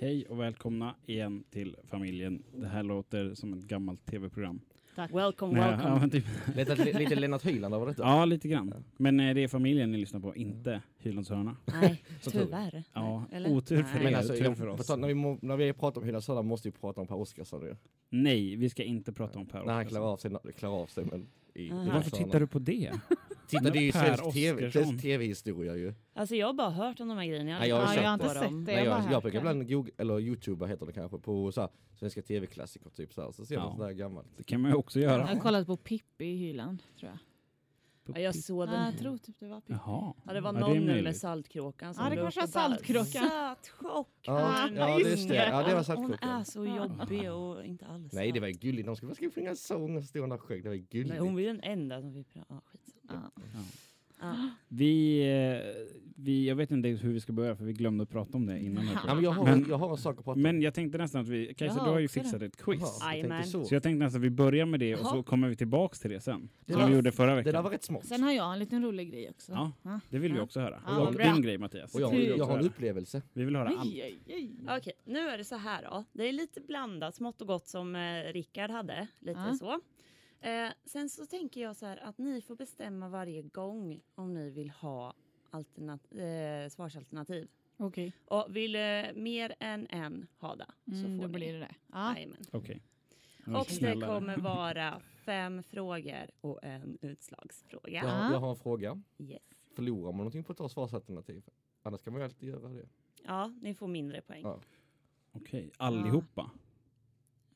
Hej och välkomna igen till familjen. Det här låter som ett gammalt tv-program. Welcome, Nej, welcome. Ja, men typ, Lite, lite Lennart Hyland över detta. ja, lite grann. Men eh, det är familjen ni lyssnar på, inte Hylands hörna. Nej, tyvärr. Ja, Eller? otur för Nej. Men er, alltså, tur för oss. tal- när, vi, må- när vi pratar om Hylands Hyland måste vi prata om Per Oscarsson. Nej, vi ska inte prata om Per När han Oscarsson. klarar av sig, klarar av sig men i Varför tittar du på det? Titta, det är ju svensk TV, svensk TV-historia ju. Alltså jag har bara hört om de här grejerna. Nej, jag har jag har inte sett dem. det. Nej, bara jag, hört jag brukar ibland googla, eller youtuba heter det kanske, på så här, svenska TV-klassiker typ så här. Så ser man Ja. sådär gammalt. Det kan man ju också Jag göra. har kollat på Pippi i hyllan, tror jag. Ja, jag såg Ja, den. jag tror typ det var Pippi. Jaha. Ja, det var Ja, det någon med. Saltkråkan som Ja, det kanske var och bara, Saltkråkan. Sötchock! Ja, Hon ja, är just det. Ja, det var Hon Saltkråkan. är så jobbig och inte alls Nej, det var ju gulligt. De skulle, ska sjunga sång och stå där sjöng. Det var ju gulligt. Nej, hon var ju den enda som fick prata. Ja, skit. Ja. Ja. Vi, eh, vi, jag vet inte hur vi ska börja för vi glömde att prata om det innan. Ja, men jag, har, Men- jag har en sak att prata. Men jag tänkte nästan att vi, Kajsa Jag du har ju fixat ett quiz. Jaha, jag så. Så jag tänkte nästan att vi börjar med det och så kommer vi tillbaks till det sen. Det Som där- vi gjorde förra Det veckan. där var rätt smart. Sen har jag en liten rolig grej också. Ja, det vill vi också höra. Och bra. din grej Mattias. Och jag, Det jag har en höra. upplevelse. Vi vill höra allt. Aj. Okej, nu är det så här då. Det är lite blandat, smått och gott som eh, Rickard hade. Lite så. Eh, sen så tänker jag så här att ni får bestämma varje gång om ni vill ha alternat- eh, svarsalternativ. Okej, Och vill eh, mer än en ha det så mm, får då ni. blir det det. Ja. Jajamän. Okej. Och det Snällare. kommer vara fem frågor och en utslagsfråga. Jag, Ja. jag har en fråga. Yes. Förlorar man någonting på att ta svarsalternativ? Annars kan man ju alltid göra det. Ja, ni får mindre poäng. Ja. Okej, allihopa?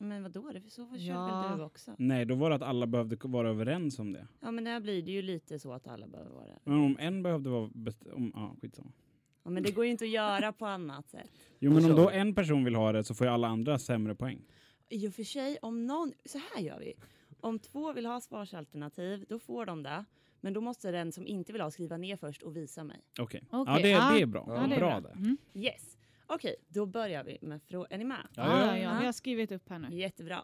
Men vad då? Det så kör Ja. väl du också? Nej, då var det att alla behövde vara överens om det. Ja, men där blir det ju lite så att alla behöver vara Men om en behövde vara... Om, ja, skitsamma. Ja, men det går ju inte att göra på annat sätt. Jo, men om då en person vill ha det så får ju alla andra sämre poäng. I och för sig, om någon... Så här gör vi. Om två vill ha svarsalternativ, då får de det. Men då måste den som inte vill ha skriva ner först och visa mig. Okej. Okej, Ja, det, det är bra. Ja, det är bra det. Mm. Yes. Okej, då börjar vi med frågan. Är ni med? Ja, Ja, ja, ja, ja. ja. Vi har skrivit upp här nu. Jättebra.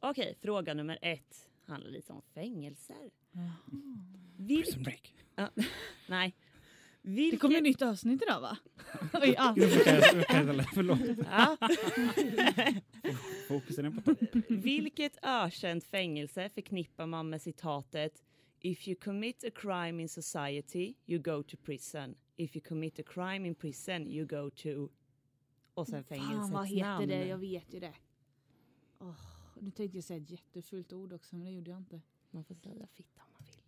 Okej, fråga nummer ett handlar lite om fängelser. Vil- Prison break. Nej. Det Vilket... kommer ett nytt avsnitt idag va? Oj, ja. Jag- jag Förlåt. Ja. Fokusen är på. Vilket ökänt fängelse förknippar man med citatet If you commit a crime in society, you go to prison. If you commit a crime in prison, you go to... Och sen fängelsets Fan vad heter namn. det? Jag vet ju det. Åh, nu tänkte jag säga ett jättefult ord också men det gjorde jag inte. Man får säga fitta om man vill.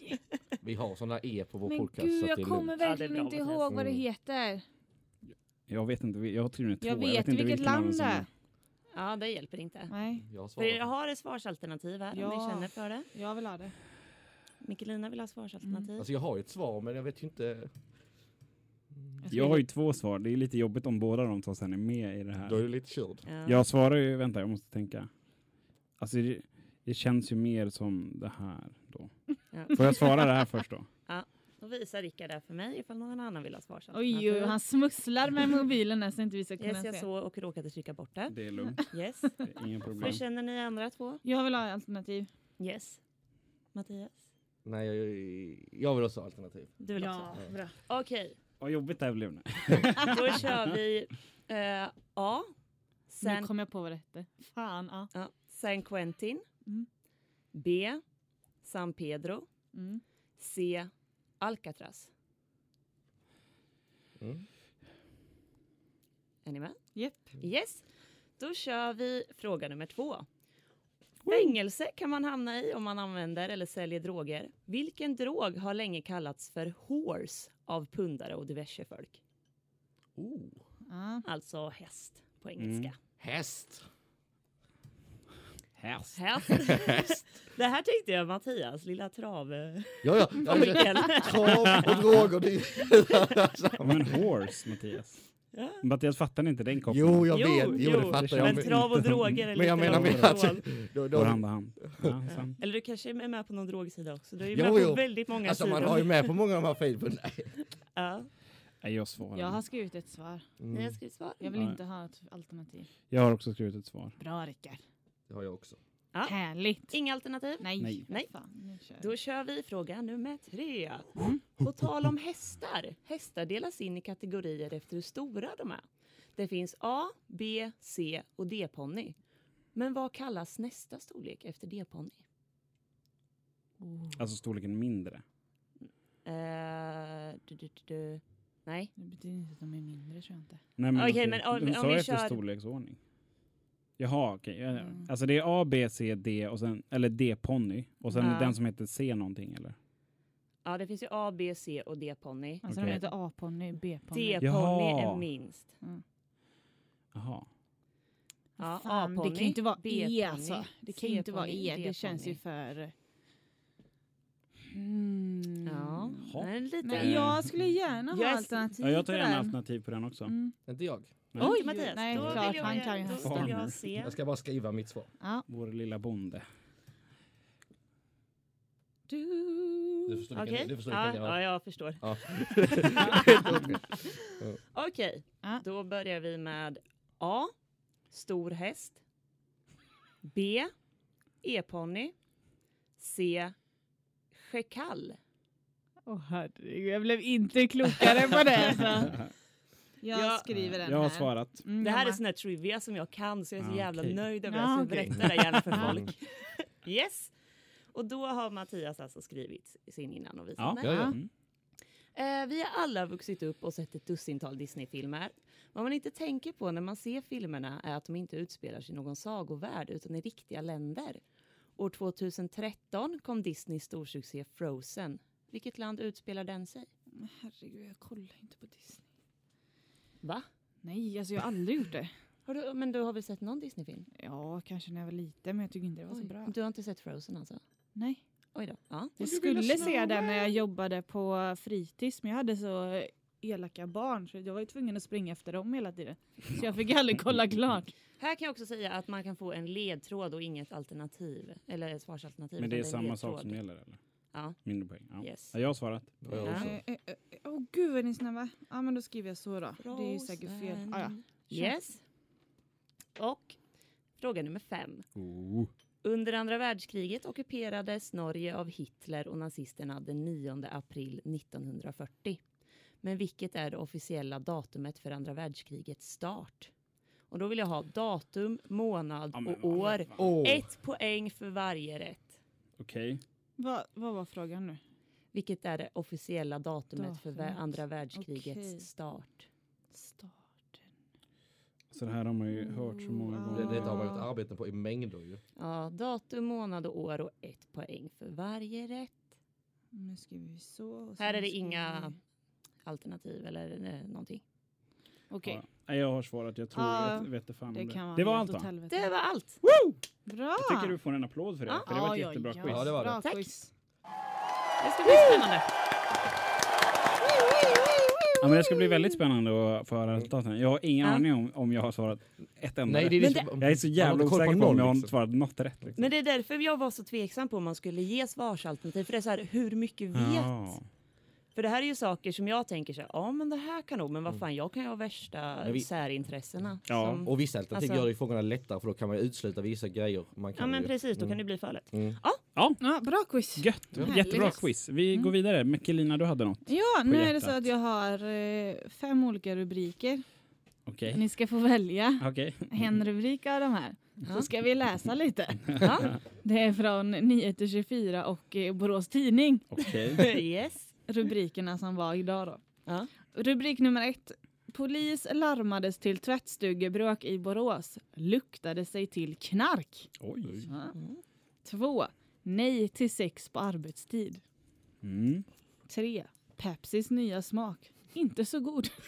Nej. Vi har sådana E på vår Men podcast. gud så att jag kommer. Ja, verkligen bra, inte ihåg vad det Mm. heter. Jag vet inte, jag har tydligen två. Jag vet inte vilket vilken av dem land det är. Ja, det hjälper inte. Nej, Jag För jag har ett svarsalternativ här om Ja. ni känner för det. jag vill ha det. Mikkelina vill ha svarsalternativ. Alltså jag har ju ett svar men jag vet ju inte. Jag har ju två svar. Det är lite jobbigt om båda de två sen är med i det Då är här. du lite körd. Ja. Jag svarar ju, vänta jag måste tänka. Alltså det, det känns ju mer som det här då. Ja. Får jag svara det här först då? Då visar Rickard det för mig ifall någon annan vill ha svarsalternativ. Oj, oj, han smusslar med mobilen här så inte vi ska kunna Yes, jag se. såg och råkade trycka bort det. Det är lugnt, Yes. är inga problem. Hur känner ni andra två? Jag vill ha alternativ. Yes. Mattias? Nej, jag, jag vill också ha alternativ. Du vill Ja, också? bra. Okej, Vad jobbigt det här blev nu. då kör vi eh, A. Nu San, kom jag på vad det hette. Fan, ja. ja, San Quentin. Mm. B. San Pedro. Mm. C. Alcatraz. Mm. Är ni med? Japp. Yes. Då kör vi fråga nummer två. Fängelse kan man hamna i om man använder eller säljer droger. Vilken drog har länge kallats för horse av pundare och diverse folk? Oh. Ja. Alltså häst på engelska. Mm. Häst. Häst. Häst. Det här tänkte jag Mattias, lilla trav... Ja, ja. Trav och droger. Det är... Men horse, Mattias. Ja. Mattias fattar inte den kopplingen. Jo, jag Jo, vet. Jo, jo, det fattar jag. Men trav och droger är men jag menar med att... Då, då, Går hand i hand. Ja. Eller du kanske är med på någon drogsida också? Du är ju Jo, med på jo. väldigt många alltså sidor. man har ju med på många av de här Facebooken. Ja. Nej, jag svarar. Jag har skrivit ett svar. Ni har Mm, skrivit svar? Jag vill Nej. inte ha ett alternativ. Jag har också skrivit ett svar. Bra Rickard. det har jag också. Ja. Härligt. Inga alternativ? Nej. Nej. Nej. Fan, nu kör vi. Då kör vi fråga nummer tre. Mm. På tal om hästar. Hästar delas in i kategorier efter hur stora de är. Det finns A, B, C och D-ponny. Men vad kallas nästa storlek efter D-ponny? Oh, Alltså storleken mindre. Eh, du, du, du, du. Nej. det betyder inte att de är mindre tror jag inte. Nej, men Okej, alltså, men om- om vi efter kör- storleksordning. Jaha, okej. ja. Mm. Alltså det är A, B, C, D och sen, eller D-ponny. Och sen Ja. den som heter C någonting eller? Ja, det finns ju A, B, C och D-ponny. Alltså Okej. de heter A-ponny, B-ponny. D-ponny är minst. Jaha. Ja, Fan, det kan ju inte vara E alltså. Det kan ju inte vara E. Det känns ju för... Mm. Ja, liten... Men jag skulle gärna ha Yes. alternativ Ja, jag tar gärna alternativ på den också. Mm. Inte jag. Nej. Oj, Oj, Mattias. nej, då klart, vill jag, han kan ju då vill jag se. Jag ska bara skriva mitt svar. Ja. Vår lilla bonde. Du Du. förstår Okej, vilken, du förstår ja, vilken jag ja, jag förstår. Ja. Okej, Ja. då börjar vi med A. Stor häst. B. E-ponny. C. Schekall. Åh herregud, jag blev inte klokare på det. Så. Jag Ja. skriver den Jag har här. svarat. Mm, Det här är sån här trivia som jag kan så jag är så Ah, jävla okej. nöjd över det. Så jag okej. berättar det gärna för folk. Yes! Och då har Mattias alltså skrivit sin innan och visat Ja. mig. Ja, ja. Mm. Eh, vi har alla vuxit upp och sett ett dussintal Disney-filmer. Vad man inte tänker på när man ser filmerna är att de inte utspelar sig i någon sagovärld utan i riktiga länder. År 2013 kom Disneys storsuccé Frozen. Vilket land utspelar den sig? Herregud, jag kollar inte på Disney. Va? Nej, alltså jag har aldrig gjort det. Har du, men du har väl sett någon Disney-film? Ja, kanske när jag var liten, men jag tycker inte det var så Oj, bra. Du har inte sett Frozen alltså? Nej. Oj då. Ja. Jag skulle se den när jag jobbade på fritids, men jag hade så elaka barn så jag var ju tvungen att springa efter dem hela tiden. Så jag fick aldrig kolla klart. Här kan jag också säga att man kan få en ledtråd och inget alternativ. Eller ett svarsalternativ. Men det är samma en sak ledtråd. som gäller eller? Ja. Mindre poäng. Ja. Yes. Ja, jag har svarat. Ja. Eh, eh, eh, Åh gud vad ni är snabba. Ja men då skriver jag så då. Det är ju säkert fel. Ah, ja. Yes. Och fråga nummer fem. Oh. Under andra världskriget ockuperades Norge av Hitler och nazisterna den 9 april 1940. Men vilket är det officiella datumet för andra världskrigets start? Och då vill jag ha datum, månad Ja, men och år. Åh, Ett poäng för varje rätt. Okej. Vad, vad var frågan nu? Vilket är det officiella datumet för vä- Datumet. andra världskrigets Okej. start? Starten. Så det här har man ju hört så många Mm. gånger. det, det har man gjort arbeten på i mängder ju. Ja, datum, månad och år och ett poäng för varje rätt. Nu skriver vi så. och Här sen är det skriver inga vi- alternativ eller eh, någonting. Okej, Ja. Nej, Jag har svarat. Jag tror Ja, jag vet fan det det. kan det var allt helvete. Det var allt. Bra! Jag tycker du får en applåd för det. Ja. För det var ett oj, jättebra oj. quiz. Ja, det var det. Bra Tack. quiz. Det ska bli spännande. Ja, men det ska bli väldigt spännande att få höra resultaten. Jag har ingen Ja. aning om, om jag har svarat ett enda Nej, det är liksom, Jag är så jävla osäker på om jag har liksom. svarat något rätt. Liksom. Men det är därför jag var så tveksam på om man skulle ge svarsalternativ. För det är så här, hur mycket vet? Ja. För det här är ju saker som jag tänker så här, ja men det här kan nog, men vad fan jag kan ju ha värsta vi- särintressena. Ja. Som, Och vissa alternativ Alltså- gör ju frågorna lättare för då kan man ju utesluta vissa grejer. Man ja kan men ju. precis, då Mm. kan det bli lätt. Mm. Ja, bra quiz. Gött. Härligt. Jättebra quiz. Vi Mm. går vidare. Mickelina, du hade något? Ja, nu är det så att jag har eh, fem olika rubriker. Okej. Ni ska få välja Okej. en rubrik av de här. Ja. Så ska vi läsa lite. Ja. Det är från 9 till 24 och eh, Borås Tidning. Okej. yes. Rubrikerna som var idag då. Ja. Rubrik nummer ett. Polis larmades till tvättstugebråk i Borås. Luktade sig till knark. Oj. Ja. Två. Nej till sex på arbetstid. Mm. Tre. Pepsis nya smak. Inte så god.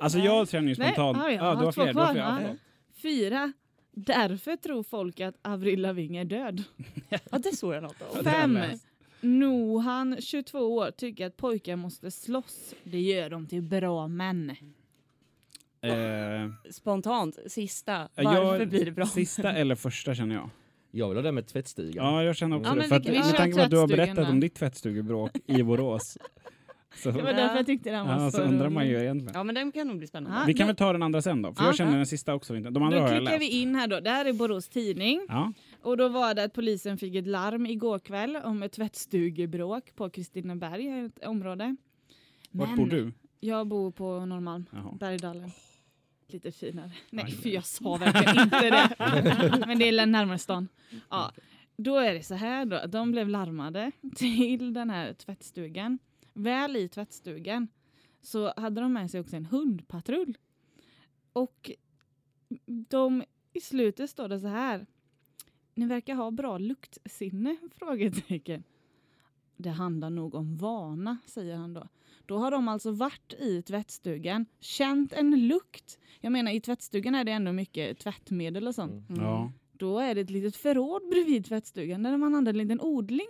Alltså jag känner ju Nej, spontant... ja, jag Ja, har du har fler. Du har fler. Ja, Ja. Fyra. Därför tror folk att Avril Lavigne är död. ja, det såg jag något jag Fem. Nohan, 22 år, tycker att pojkar måste slåss. Det gör dem till bra män. Eh, Spontant, sista. Ja, Varför jag- blir det bra? sista eller första känner jag. Jag vill ha det med tvättstugan. Ja, jag känner också Ja, det. men För att, vi med kör tanke på att du har tvättstugan berättat då. om ditt tvättstugebråk i Borås. Så, Det var därför jag tyckte den var ja, så så undrar man ju egentligen. Ja men den kan nog bli spännande. Ja. Vi kan men- väl ta den andra sen då, för Ja. jag känner den sista också inte. De andra Då jag klickar läst. vi in här då. Det här är Borås Tidning. Ja. Och då var det att polisen fick ett larm igår kväll om ett tvättstugebråk på Kristineberg, ett område. Vart Men bor du? Jag bor på Norrmalm, Jaha. Bergdalen. Lite finare. Nej, för jag sa verkligen inte det. Men det är närmare stan. Ja, då är det så här då, de blev larmade till den här tvättstugan. Väl i tvättstugan så hade de med sig också en hundpatrull. Och de, i slutet står det så här. Ni verkar ha bra luktsinne? Frågetecken. Det handlar nog om vana, säger han då. Då har de alltså varit i tvättstugan, känt en lukt. Jag menar i tvättstugan är det ändå mycket tvättmedel och sånt. Mm. Ja. Då är det ett litet förråd bredvid tvättstugan där man hade en liten odling.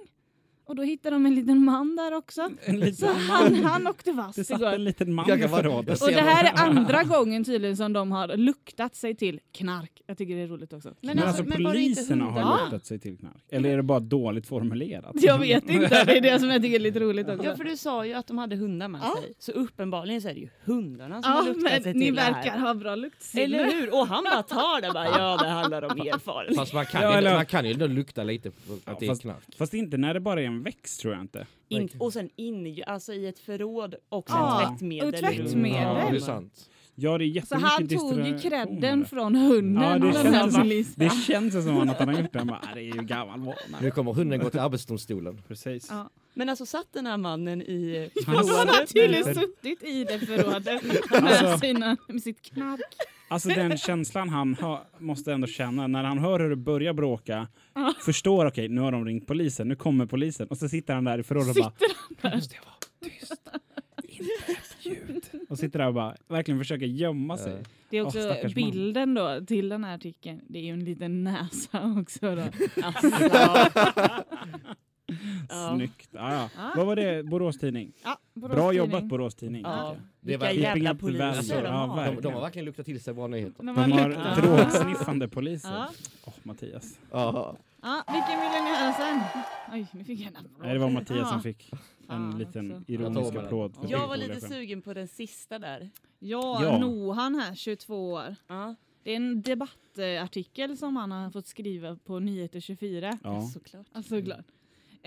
Och då hittade de en liten man där också. En Så han, han åkte Det fast satt igår. en liten man Jag i förrådet. Och det här är andra gången tydligen som de har luktat sig till knark. Jag tycker det är roligt också. Men, Men alltså, alltså, men det poliserna har luktat sig till knark? Eller är det bara dåligt formulerat? Jag vet inte, det är det som jag tycker är lite roligt också. Ja för du sa ju att de hade hundar med Ja. sig. Så uppenbarligen så är det ju hundarna som har Ja, luktat sig till ni det här. verkar ha bra luktsinne. Eller hur? Och han bara tar det bara, ja det handlar om erfarenhet. Fast man kan, Ja, ju, eller- man kan ju ändå lukta lite att Ja, det är fast- knark. Fast inte när det bara är en växt tror jag inte. In, och sen in, alltså i ett förråd också Ja, en tvättmedel. och tvättmedel. Ja, det är sant. Ja, det är Så han tog ju där. från hunden. Ja, det den känns här som-. Det känns som att han har gjort det. Han bara, "Ah, det är ju gammal vana. Nu kommer hunden gå till Arbetsdomstolen. Precis. Ja. Men alltså satt den här mannen i Han Han har förrådet? tydligen suttit i det förrådet med, Alltså- sina, med sitt knark. Alltså den känslan han har, måste ändå känna när han hör hur det börjar bråka, Ja. förstår okej, nu har de ringt polisen, nu kommer polisen och så sitter han där i förrådet och bara Sitter måste jag vara tyst, inte ett ljud. Och sitter där och bara verkligen försöker gömma sig. Det är också man. bilden då till den här artikeln. Det är ju en liten näsa också då. Alltså. Snyggt. Ja, ja. Ja. Vad var det? Borås Tidning. Ja, Borås Bra Tidning. jobbat Borås Tidning. ja. Det Vilka var- jävla up the poliser de Ja, har. verkligen. De, de har verkligen luktat till sig bra nyheter. De De har drogsniffande poliser. Ja. Åh, Mattias. Ja. Ja, vilken vill ni höra sen? Oj, nu fick jag en Nej, det var Mattias Ja. som fick en Fan liten också. ironisk Jag applåd. Jag sin var lite sugen på den sista där. Ja, Ja. Nohan här, 22 år. Ja, Det är en debattartikel som han har fått skriva på Nyheter 24. Ja. såklart. Alltså glad.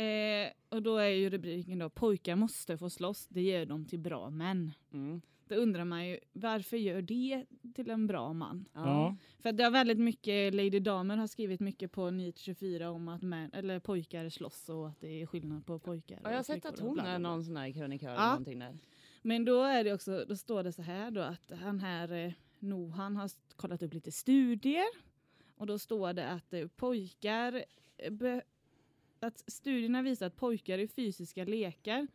Eh, och då är ju rubriken då pojkar måste få slåss, det gör dem till bra män. Mm. Då undrar man ju varför gör det till en bra man? Ja. För det har väldigt mycket, Lady Damer har skrivit mycket på Nyheter 24 om att män, eller pojkar slåss och att det är skillnad på pojkar Ja, jag har sett att hon är någon sån här krönikör eller Ja. någonting där. Men då är det också, då står det så här då att han här eh, Nohan har kollat upp lite studier och då står det att eh, pojkar eh, att studierna visar att pojkar i fysiska lekar,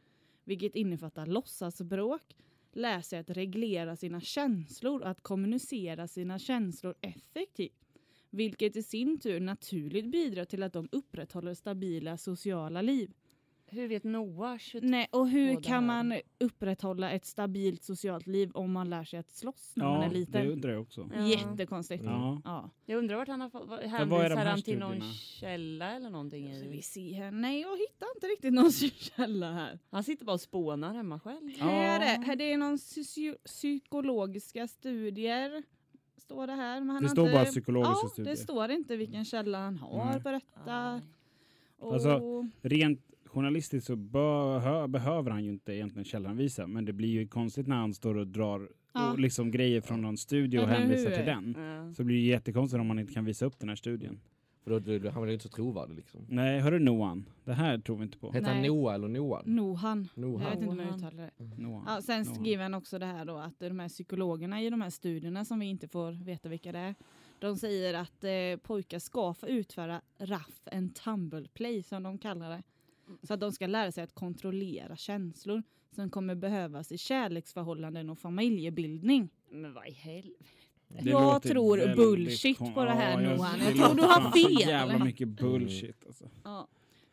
vilket innefattar låtsasbråk, lär sig att reglera sina känslor och att kommunicera sina känslor effektivt. Vilket i sin tur naturligt bidrar till att de upprätthåller stabila sociala liv. Hur vet Noah 22? Nej, och hur det kan man upprätthålla ett stabilt socialt liv om man lär sig att slåss när man Ja, är det liten? undrar jag också. Ja. Jättekonstigt. Ja. Ja. Jag undrar vart han har fått, är hänvisar han till någon källa eller någonting? Så vi I? ser här. Nej, jag hittar inte riktigt någon källa här. Han sitter bara och spånar hemma själv. Ja. Här är, här det är någon psykologiska studier. Står det här. Men han Det har står inte, bara psykologiska ja, studier. det står inte vilken källa han har Nej. på detta. Nej. Och, Alltså, Rent journalistiskt så behö, behöver han ju inte egentligen källanvisa, men det blir ju konstigt när han står och drar Ja. och liksom grejer från någon studio och hänvisar till den. Ja. Så blir det jättekonstigt om man inte kan visa upp den här studien. För då, då, då, han var ju inte så trovärdig liksom. Nej, hörru Noan, det här tror vi inte på. Heter han. Noah eller Noan? Nohan. Nohan. Jag vet inte om jag Nohan. uttalar det. Noan. Ja, sen Noan. skriver han också det här då att de här psykologerna i de här studierna som vi inte får veta vilka det är. De säger att eh, pojkar ska få utföra rough and tumble play som de kallar det. Så att de ska lära sig att kontrollera känslor som kommer behövas i kärleksförhållanden och familjebildning. Men vad i helvete? Det Jag tror bullshit kon- på det här, Ja, jag- Noan. det Jag tror du har fan så fel. jävla mycket bullshit alltså. Ja.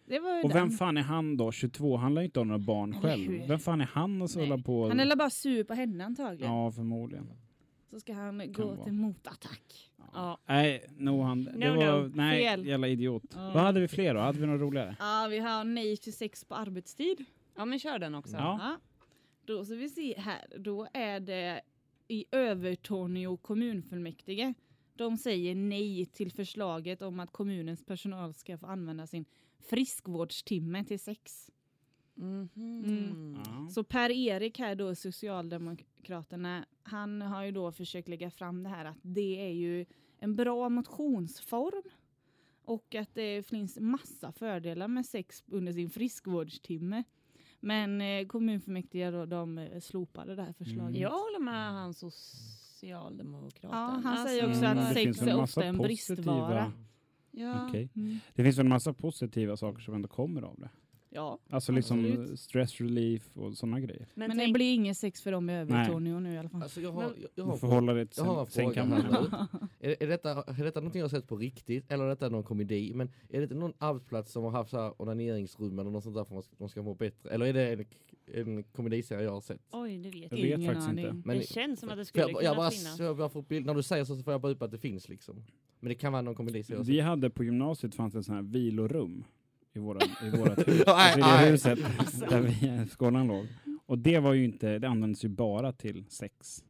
det var ju Och vem den. fan är han då? 22, han lär ju inte ha några barn själv. Vem fan är han och så hålla på? Han är bara sur på henne antagligen. Ja, förmodligen. Så ska han gå vara. till motattack. Ja. Nej, no, han, det No, var, no. nej, Fel. jävla idiot. Ja. Vad hade vi fler då? Hade vi något roligare? Ja, vi har nej till sex på arbetstid. ja, men kör den också. Ja. Då ska vi se här. Då är det i Övertorneå kommunfullmäktige. De säger nej till förslaget om att kommunens personal ska få använda sin friskvårdstimme till sex. Mhm. Mm. Ja. Så Per-Erik här då, Socialdemokraterna, han har ju då försökt lägga fram det här att det är ju en bra motionsform och att det finns massa fördelar med sex under sin friskvårdstimme. Men eh, kommunfullmäktige då, de eh, slopade det här förslaget. Mm. Jag håller med han socialdemokraten. Ja, han Alltså, säger också Mm, att sex är massa ofta en bristvara. Ja. Okej. Mm. Det finns en massa positiva saker som ändå kommer av det. Ja, Alltså liksom Absolut. stress relief och sådana grejer. Men, men, det tänk, blir ingen sex för dem i Övertorneå nu i alla fall. Alltså jag har, jag, jag har, får hålla det till jag har en sen, nu. Är, är, detta, är detta någonting jag har sett på riktigt eller är detta någon komedi? Men är det någon arbetsplats som har haft så här onaneringsrum eller något sånt där för att de ska må bättre? Eller är det en, en komediserie jag har sett? oj, det vet Jag jag. vet Ingen faktiskt aning. inte. Men- det känns som att det skulle jag, kunna jag bara, finnas. jag bara får bild, när du säger så, så får jag bara upp att det finns liksom. Men det kan vara någon komediserie Vi hade på gymnasiet fanns det en sån här vilorum i, våra, i vårat hus. Alltså i huset där vi, skolan låg. Och det var ju inte, det användes ju bara till sex.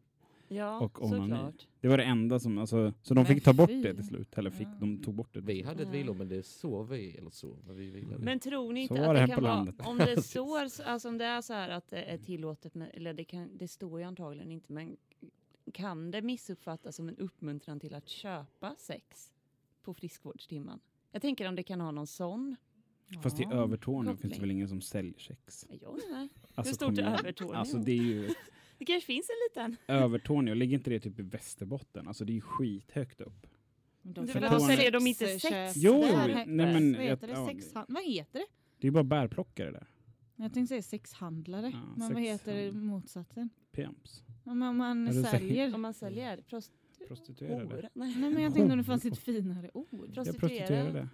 Ja, och onani. såklart. Det var det enda som, alltså, så de Men fick ta bort fy. det till slut. Eller fick, Ja. de tog bort det. Vi hade ett Ja. vilor men det sov vi, eller så, när vi vilade. Men tror ni Så inte var att det det kan vara, om det står, så- alltså om det är så här att det är tillåtet med, eller det, kan, det står ju antagligen inte, men kan det missuppfattas som en uppmuntran till att köpa sex på friskvårdstimman? Jag tänker om det kan ha någon sån. Fast i Ja. Övertorneå finns det väl ingen som säljer sex? Ja, med. Alltså, Hur stort är Övertorneå? Alltså det är ju, Det kanske finns en liten. Övertorneå, ligger inte det typ i Västerbotten? Alltså det är ju skithögt upp. De Det var ha säljer sex, de inte sex? Jo, jo, nej, men vad heter det? jag- ja, Sexhan- vad heter det? Det är ju bara bärplockare där. Jag tänkte säga sexhandlare. Ja, men vad heter motsatsen? Pimps. Om man, man säljer. Om man säljer prost- Prostituerade. Nej, men jag tänkte om det fanns ett finare ord. Jag prostituerade.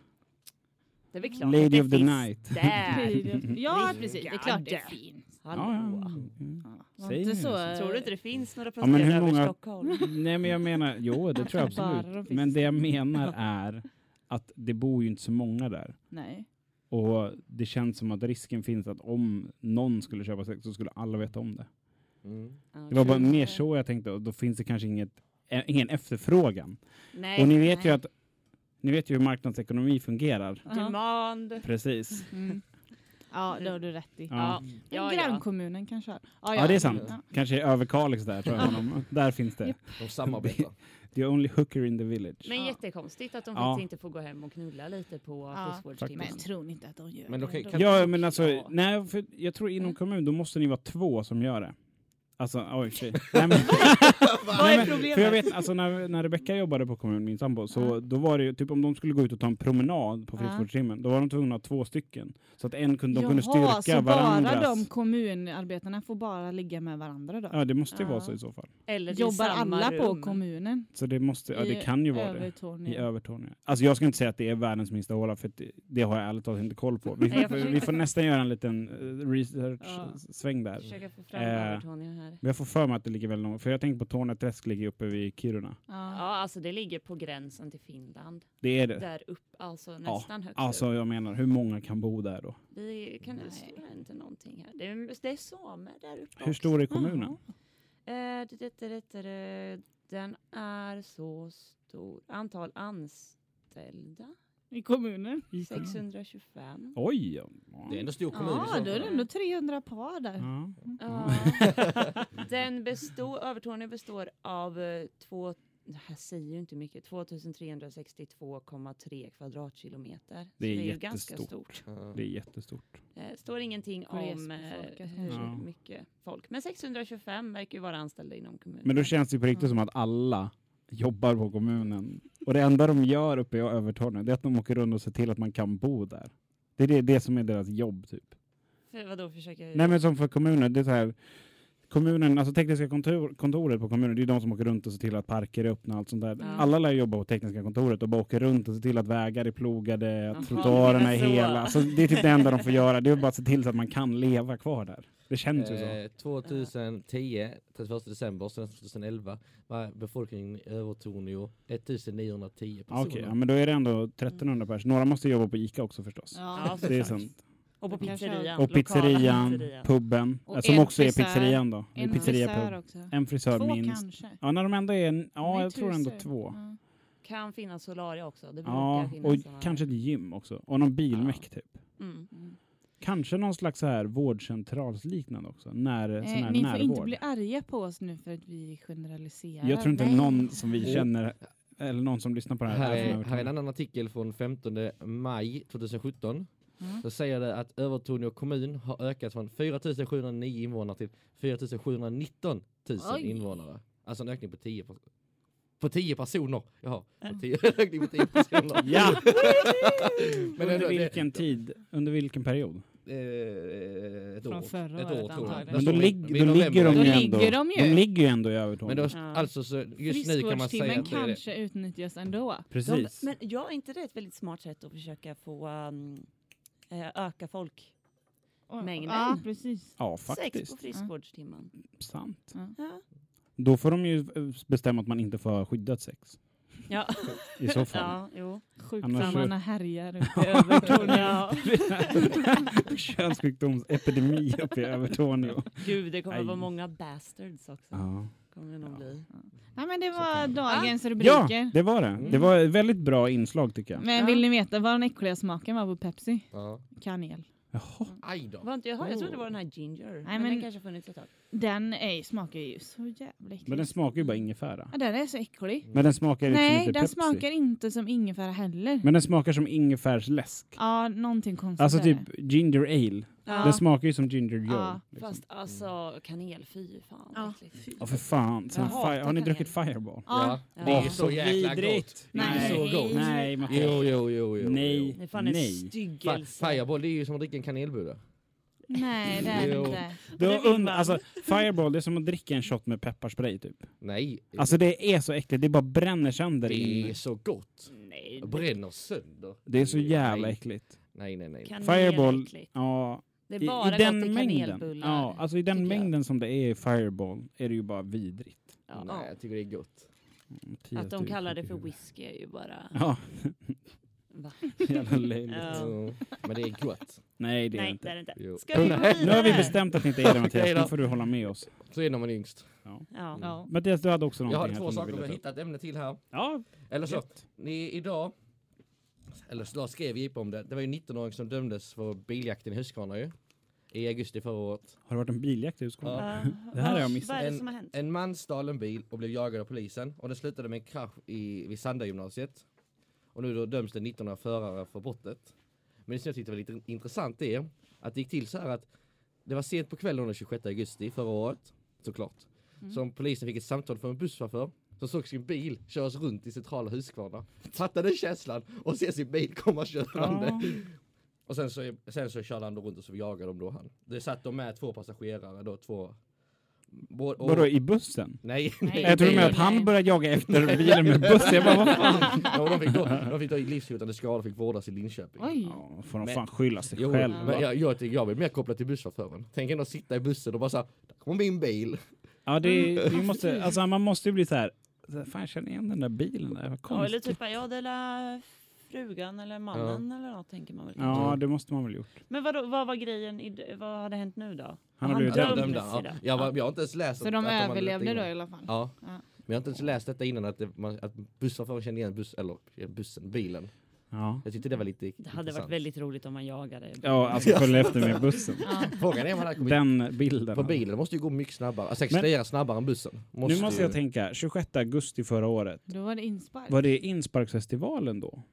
Prostituerade. Det är väl klart Lady att det of the finns night. Där. Ja precis, det är klart det finns. Hallå. Ja, ja. Mm. Säg inte så. Tror du inte det finns några Ja, men hur prostituerade över många- Stockholm? Nej men jag menar, jo det tror jag Bara absolut. finns. Men det jag menar är att det bor ju inte så många där. Nej. Och det känns som att risken finns att om någon skulle köpa sex så skulle alla veta om det. Mm. Det var bara mer så jag tänkte och då finns det kanske inget, eh, ingen efterfrågan. Nej, och ni vet ju nej. att ni vet ju hur marknadsekonomi fungerar. Demand. Precis. Mm. Ja, det har du rätt i. Ja. Ja, ja, ja. grannkommunen kanske har. Ja, det är sant. Ja. Kanske i Överkalix där tror jag. de- Där finns det. De samarbetar. The only hooker in the village. Men Ja. jättekonstigt att de Ja. faktiskt inte får gå hem och knulla lite på Ja, friskvårdstimmen. Men tror ni inte att de gör Men det? ändå? kan- Ja, men alltså, Ja. nej, för jag tror inom Mm. kommun, då måste ni vara två som gör det. Alltså, oj, shit. nej, men, Vad är problemet? för jag vet, alltså när, när Rebecka jobbade på kommun, min sambo, så Ja. då var det ju, typ om de skulle gå ut och ta en promenad på Ja. friskvårdstimmen, då var de tvungna att ha två stycken. Så att en kunde, de kunde Jaha, styrka så bara de kommunarbetarna får bara ligga med varandra då? Ja, det måste ju vara så i så fall. Eller Jobbar alla på rum. kommunen? Så det måste, ja det kan ju vara det. I Övertorneå. Alltså jag ska inte säga att det är världens minsta håla, för det, det har jag ärligt talat inte koll på. Vi, får, vi får nästan göra en liten eh, Ja. research-sväng där. Försöka få fram Eh, Övertorneå här. Men jag får för mig att det ligger väl någon, för jag tänker på Torneträsk ligger uppe vid Kiruna. Ja. Ja, alltså det ligger på gränsen till Finland. Det är det. Där upp, alltså nästan högst Alltså upp. jag menar, hur många kan bo där då? Vi kan Nej. inte någonting här. Det är, det är samer där uppe Hur stor är kommunen? Eh, det, det, det, den är så stor. Antal anställda? I kommunen? 625. Oj! Ja. Det är ändå stor kommun Ja, då är det ändå 300 par där. Ja. Ja. Den består, Övertorneå består av eh, två, det här säger ju inte mycket, 2362,3 kvadratkilometer. Så Det är ju ganska stort. Det är jättestort. Eh, står ingenting om eh, hur. Ja. mycket folk. Men 625 verkar ju vara anställda inom kommunen. Men då känns det på riktigt som att alla jobbar på kommunen. Och det enda de gör uppe i Övertorneå, det är att de åker runt och ser till att man kan bo där. Det är det, det som är deras jobb typ. För vadå försöker... Nej men som för kommunen, det är så här kommunen, alltså tekniska kontor, kontoret på kommunen, det är de som åker runt och ser till att parker är öppna och allt sånt där. Ja. Alla lär jobba på tekniska kontoret och bara åker runt och ser till att vägar är plogade, att trottoarerna är så. hela. Alltså, det är typ det enda de får göra. Det är bara att se till så att man kan leva kvar där. Det känns ju så. Eh, 2010, 31 december, sen 2011 var befolkningen i Övertorneå 1910 Ja, personer. Okej, ja, men då är det ändå 1300 pers. Några måste jobba på Ica också förstås. Ja, det är sant. Och på pizzerian. Och pizzerian, pizzerian. puben, Och eh, som också är frisör. pizzerian då. Är En pizzeria frisör pub. också. En frisör Två minst. kanske. Ja, när de ändå är en, ja, jag tror ändå två. Ja. Kan finnas solaria också. Det Ja, och kanske ett gym också. Och någon bilmäck typ. Mm. Mm. Kanske någon slags så här vårdcentralsliknande också. När, sån Eh, här ni får inte närvård. bli arga på oss nu för att vi generaliserar. Jag tror inte Nej. någon som vi Och- känner, eller någon som lyssnar på det här, Här är här är en annan artikel från 15 maj 2017. Mm. Så säger det att Övertorneå kommun har ökat från 4709 invånare till 4719 000 Oj. invånare. Alltså en ökning på 10 på, 10 personer. Jaha, på 10, en ökning på 10 personer. Ja! Men Under vilken tid? Under vilken period? eh, ett Från år. förra ett året år tror jag. Men då, står lig, då ligger de Då ju ligger ändå, de ju. de ligger ju ändå i Övertorneå. Men då, Ja. alltså så just nu kan man säga att det är det. kanske utnyttjas ändå. Precis. De, men ja, är inte det ett väldigt smart sätt att försöka få um, eh, öka folk? Mängden. Ja, precis. ja, Sex på faktiskt. friskvårdstimmen. Sant. Ja. Då får de ju eh, bestämma att man inte får ha skyddat sex. Ja. I så fall. ja, jo. Sjukdomarna härjar uppe i Övertorneå. Ja. Könssjukdomsepidemi uppe i Övertorneå. Gud, det kommer Aj. vara många bastards också. Ja. Kommer det nog bli. Nej men det var dagens ja, rubriker. det var det. Det var ett väldigt bra inslag tycker jag. Men Ja. vill ni veta vad den äckliga smaken var på Pepsi? Ja. Kanel. Jaha. Aj då. Var inte, jag, jag trodde det var den här ginger. men, men- den kanske funnits ett tag. Den är, smakar ju så jävla äcklig. Men den smakar ju bara ingefära. Ja, den är så äcklig. Men den smakar liksom Nej, inte den Pepsi. smakar inte som ingefära heller. Men den smakar som ingefärsläsk. Ja, någonting konstigt Alltså är typ det. ginger ale. Ja. Den smakar ju som ginger Joe. Ja, liksom. Fast alltså kanel, fy fan. Ja. äckligt. Ja för fan. Har ni kanel. druckit Fireball? Ja. Ja. Det är så jäkla gott. Det är Nej. så gott. Nej, Mattias. Jo, jo, jo, jo. Nej. Det är fan en Nej. Fa- styggelse. Fireball det är ju som att dricka en kanelbulle. Nej, det är inte. Det und- man. alltså, fireball, det är som att dricka en shot med pepparspray typ. Nej. Alltså det är så äckligt, det bara bränner sönder det in. är så gott. Nej, Det bränner sönder. Det är så jävla Nej. äckligt. Nej, nej, nej. kanel Fireball, ja. Det är I, bara i den gott i mängden. kanelbullar. Ja, alltså i den jag. mängden som det är i Fireball är det ju bara vidrigt. Ja. Nej, jag tycker det är gott. Mm, Att de kallar det för whisky är ju bara... Ja, Va? jävla löjligt. Ja. Mm. Men det är gott. Nej, det är det Nej, inte. det är det inte. Ska vi gå vidare? Nu har vi bestämt att det inte är det Mattias, nu får du hålla med oss. Så är när man är yngst. Ja. Ja. Ja. Mattias, du hade också Jag någonting har två saker, vi har hittat ämne till här. Ja, Eller så, ni idag, eller så idag skrev Jeppe om det, det var ju 19-åring som dömdes för biljakten i Huskvarna ju. I augusti förra året. Har det varit en biljakt i Huskvarna? Ja. Det här har jag missat. En-? En man stal en bil och blev jagad av polisen och det slutade med en krasch i, vid Sandagymnasiet. Och nu då döms den 19 förare för brottet. Men det som jag tyckte var lite intressant är att det gick till så här att det var sent på kvällen den 26 augusti förra året, såklart. Mm. Som polisen fick ett samtal från en busschaufför som såg sin bil köras runt i centrala Huskvarna. Fattade känslan och ser sin bil komma körande. Ja. Och sen så, sen så körde han då runt och så jagade de då han. Det satt de med två passagerare då, två... Och- Vadå, i bussen? Nej, Nej. Jag trodde med att han började jaga efter bilen med buss. Jag bara, vad fan? ja, de fick då, de fick då livshotande skador och fick vårdas i Linköping. Oj. Ja, får de Men- fan skylla sig Jo, själva. men jag, jag, tycker- jag vill mer kopplat till busschauffören. Tänk ändå sitta i bussen och bara såhär, där kommer min bil. Ja, det, vi måste, alltså, man måste ju bli så här. Fan, jag känner igen den där bilen. Det var Ja, eller konstigt. typ, ja det är frugan eller mannen eller något tänker man väl. Ja, det måste man väl gjort. Men vadå, vad var grejen, i, vad hade hänt nu då? Han har blivit dömd. Ja. jag, var, jag har inte ens läst Så att- de att överlevde detta då innan. i alla fall? Ja. Ja. Men jag har inte ens läst detta innan att, det, man, att busschauffören kände igen buss, eller bussen, bilen. Ja. Jag tyckte det var lite Det hade intressant. varit väldigt roligt om man jagade. ja, alltså följa efter med bussen. Ja. Frågan är om hade kommit Den bilden. på bilen, måste ju gå mycket snabbare. Alltså accelerera snabbare än bussen. Måste Nu måste ju- jag tänka, 26 augusti förra året. Då var det inspark. Var det Insparksfestivalen då?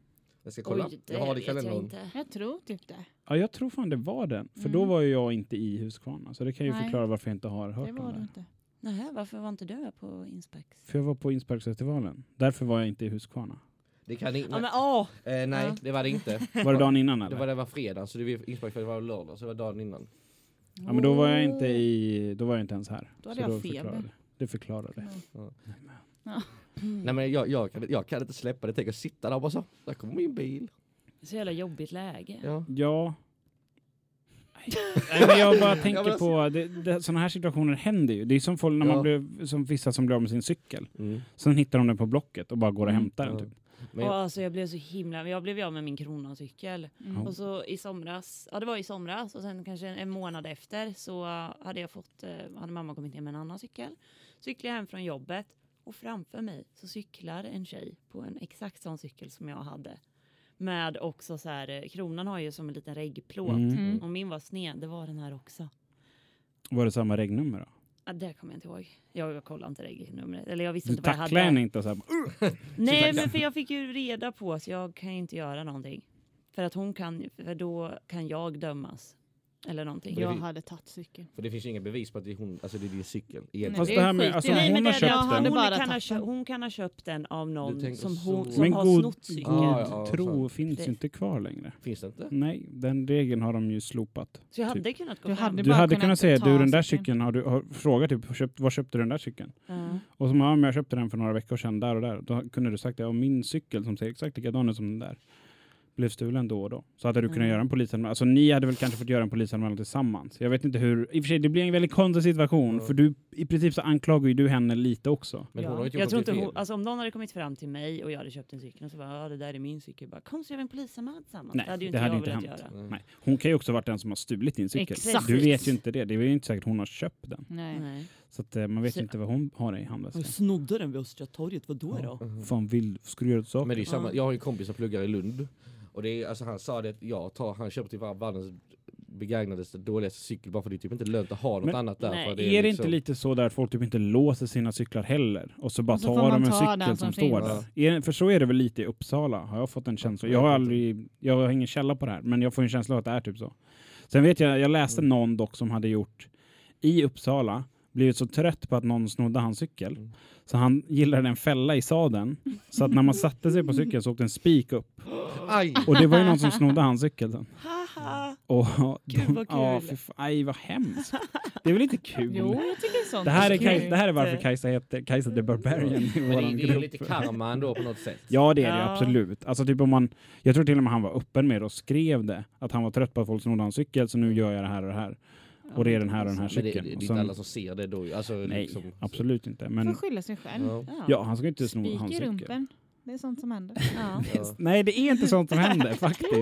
Jag ska kolla. Oj, det jag har det i vet jag kalendern. inte. Jag tror typ det. Ja, jag tror fan det var den. För Mm. då var ju jag inte i Huskvarna. Så det kan ju Nej. förklara varför jag inte har hört Det om var det det. inte. Nej, varför var inte du på Inspex? För jag var på Insparksfestivalen. Därför var jag inte i Huskvarna. Det kan inte... Ja men åh! eh, nej, Ja. det var det inte. Var det dagen innan Det eller? var, det var fredag, så det var för det var lördag, så det var dagen innan. Ja, men då var jag inte i, då var jag inte ens här. Då hade Så jag feber. förklarar det. Det förklarar det. Nej men jag, jag, kan, jag kan inte släppa det, tänk att sitta där och bara så, där kommer min bil. Så jävla jobbigt läge. Ja. Ja. Nej, men jag bara tänker men på, det, det, sådana här situationer händer ju. Det är som, folk, när man Ja. blev, som vissa som blir av med sin cykel. Mm. Sen hittar de den på Blocket och bara går och Mm. hämtar den. Typ. Men, Och alltså jag blev så himla, jag blev ju av med min kronacykel. Mm. Och så i somras, ja det var i somras och sen kanske en månad efter så hade jag fått, eh, hade mamma kommit in med en annan cykel. Cyklade jag hem från jobbet och framför mig så cyklar en tjej på en exakt sån cykel som jag hade. Med också så här, eh, kronan har ju som en liten reggplåt. Mm. Mm. Och min var sned, det var den här också. Var det samma regnummer då? Ja, det kommer jag inte ihåg. Jag kollade inte regnumret. Eller jag visste Du inte vad jag hade. henne inte så här, Nej, men för jag fick ju reda på att jag kan ju inte göra någonting. För att hon kan, för då kan jag dömas. Eller någonting. det Jag hade tagit cykeln. för det finns ju inga bevis på att det är, hon, alltså det är din cykel. Nej. Fast det det här med, alltså. Nej, hon men har det, köpt den. hon, kan ha, hon kan köpt den av någon som, hon, som Men har god, snott cykeln. god Ja, ja, tro finns Det- ju inte kvar längre. Finns det inte? Nej, den regeln har de ju slopat. Så jag hade Typ. kunnat gå Du fram. hade Du hade kunnat kunnat säga, du den där cykeln. har du har, fråga typ, köpt, var köpte du den där cykeln? Ja. Och så ja, men jag köpte den för några veckor sedan där och där. Då kunde du sagt, ja min cykel som ser exakt likadan ut som den där blev stulen då och då. Så hade du kunnat Mm. göra en polisanmälan. Alltså ni hade väl kanske fått göra en polisanmälan tillsammans. Jag vet inte hur, i och för sig det blir en väldigt konstig situation. Ja. För du, i princip så anklagar ju du henne lite också. Men Ja. hon inte jag tror inte hon, alltså om någon hade kommit fram till mig och jag hade köpt en cykel och så bara, ja det där är min cykel. Bara, kom så gör vi en polisanmälan tillsammans. Nej, det hade ju inte hade jag inte velat hänt. göra. Nej. Nej. Hon kan ju också varit den som har stulit din cykel. Exakt. Du vet ju inte det. Det är ju inte säkert hon har köpt den. Nej. Nej. Så att, eh, man vet Så- inte vad hon har i handväskan. snodde den vid Östra torget, vadå Ja. Mhm. Fan vill, ska du göra ett sak? Men det är samma, Ja. jag har ju en kompis som pluggar i Lund. Och det är, alltså han sa det att jag tar, han köpte typ världens begagnades dåligaste cykel bara för det är typ inte lönt att ha något Men- annat där. Nej. För är det det, liksom- inte lite så där att folk typ inte låser sina cyklar heller? Och så bara Och så tar de en ta cykel som, som står där. Är, för så är det väl lite i Uppsala, har jag fått en känsla. jag har aldrig, jag har ingen källa på det här, men jag får en känsla av att det är typ så. Sen vet jag, jag läste Mm. någon dock som hade gjort i Uppsala, blivit så trött på att någon snodde hans cykel. Mm. Så han gillade en fälla i sadeln. Så att när man satte sig på cykeln så åkte en spik upp. Aj! Och det var ju någon som snodde hans cykel sen. Och Gud, vad ja, kul. fy fan, aj vad hemskt. Det är väl lite kul? Jo, jag tycker sånt Det här, är. Kajsa, det här är varför. Kajsa heter Kajsa the Barbarian i Men det, våran det är ju grupp. lite karma ändå på något sätt. Ja, det är det Ja. absolut. Alltså, typ om man, jag tror till och med han var öppen med det och skrev det. Att han var trött på att folk snodde hans cykel, så nu gör jag det här och det här. Och det är den här och den här Men det, det, cykeln. det är Och inte sen- alla som ser det då. Alltså, Nej, liksom, absolut inte. Får Men skylla sig själv. Ja. ja, han ska inte sno Spik hans i cykel. rumpen. Det är sånt som händer. Ja. Nej, det är inte sånt som händer faktiskt.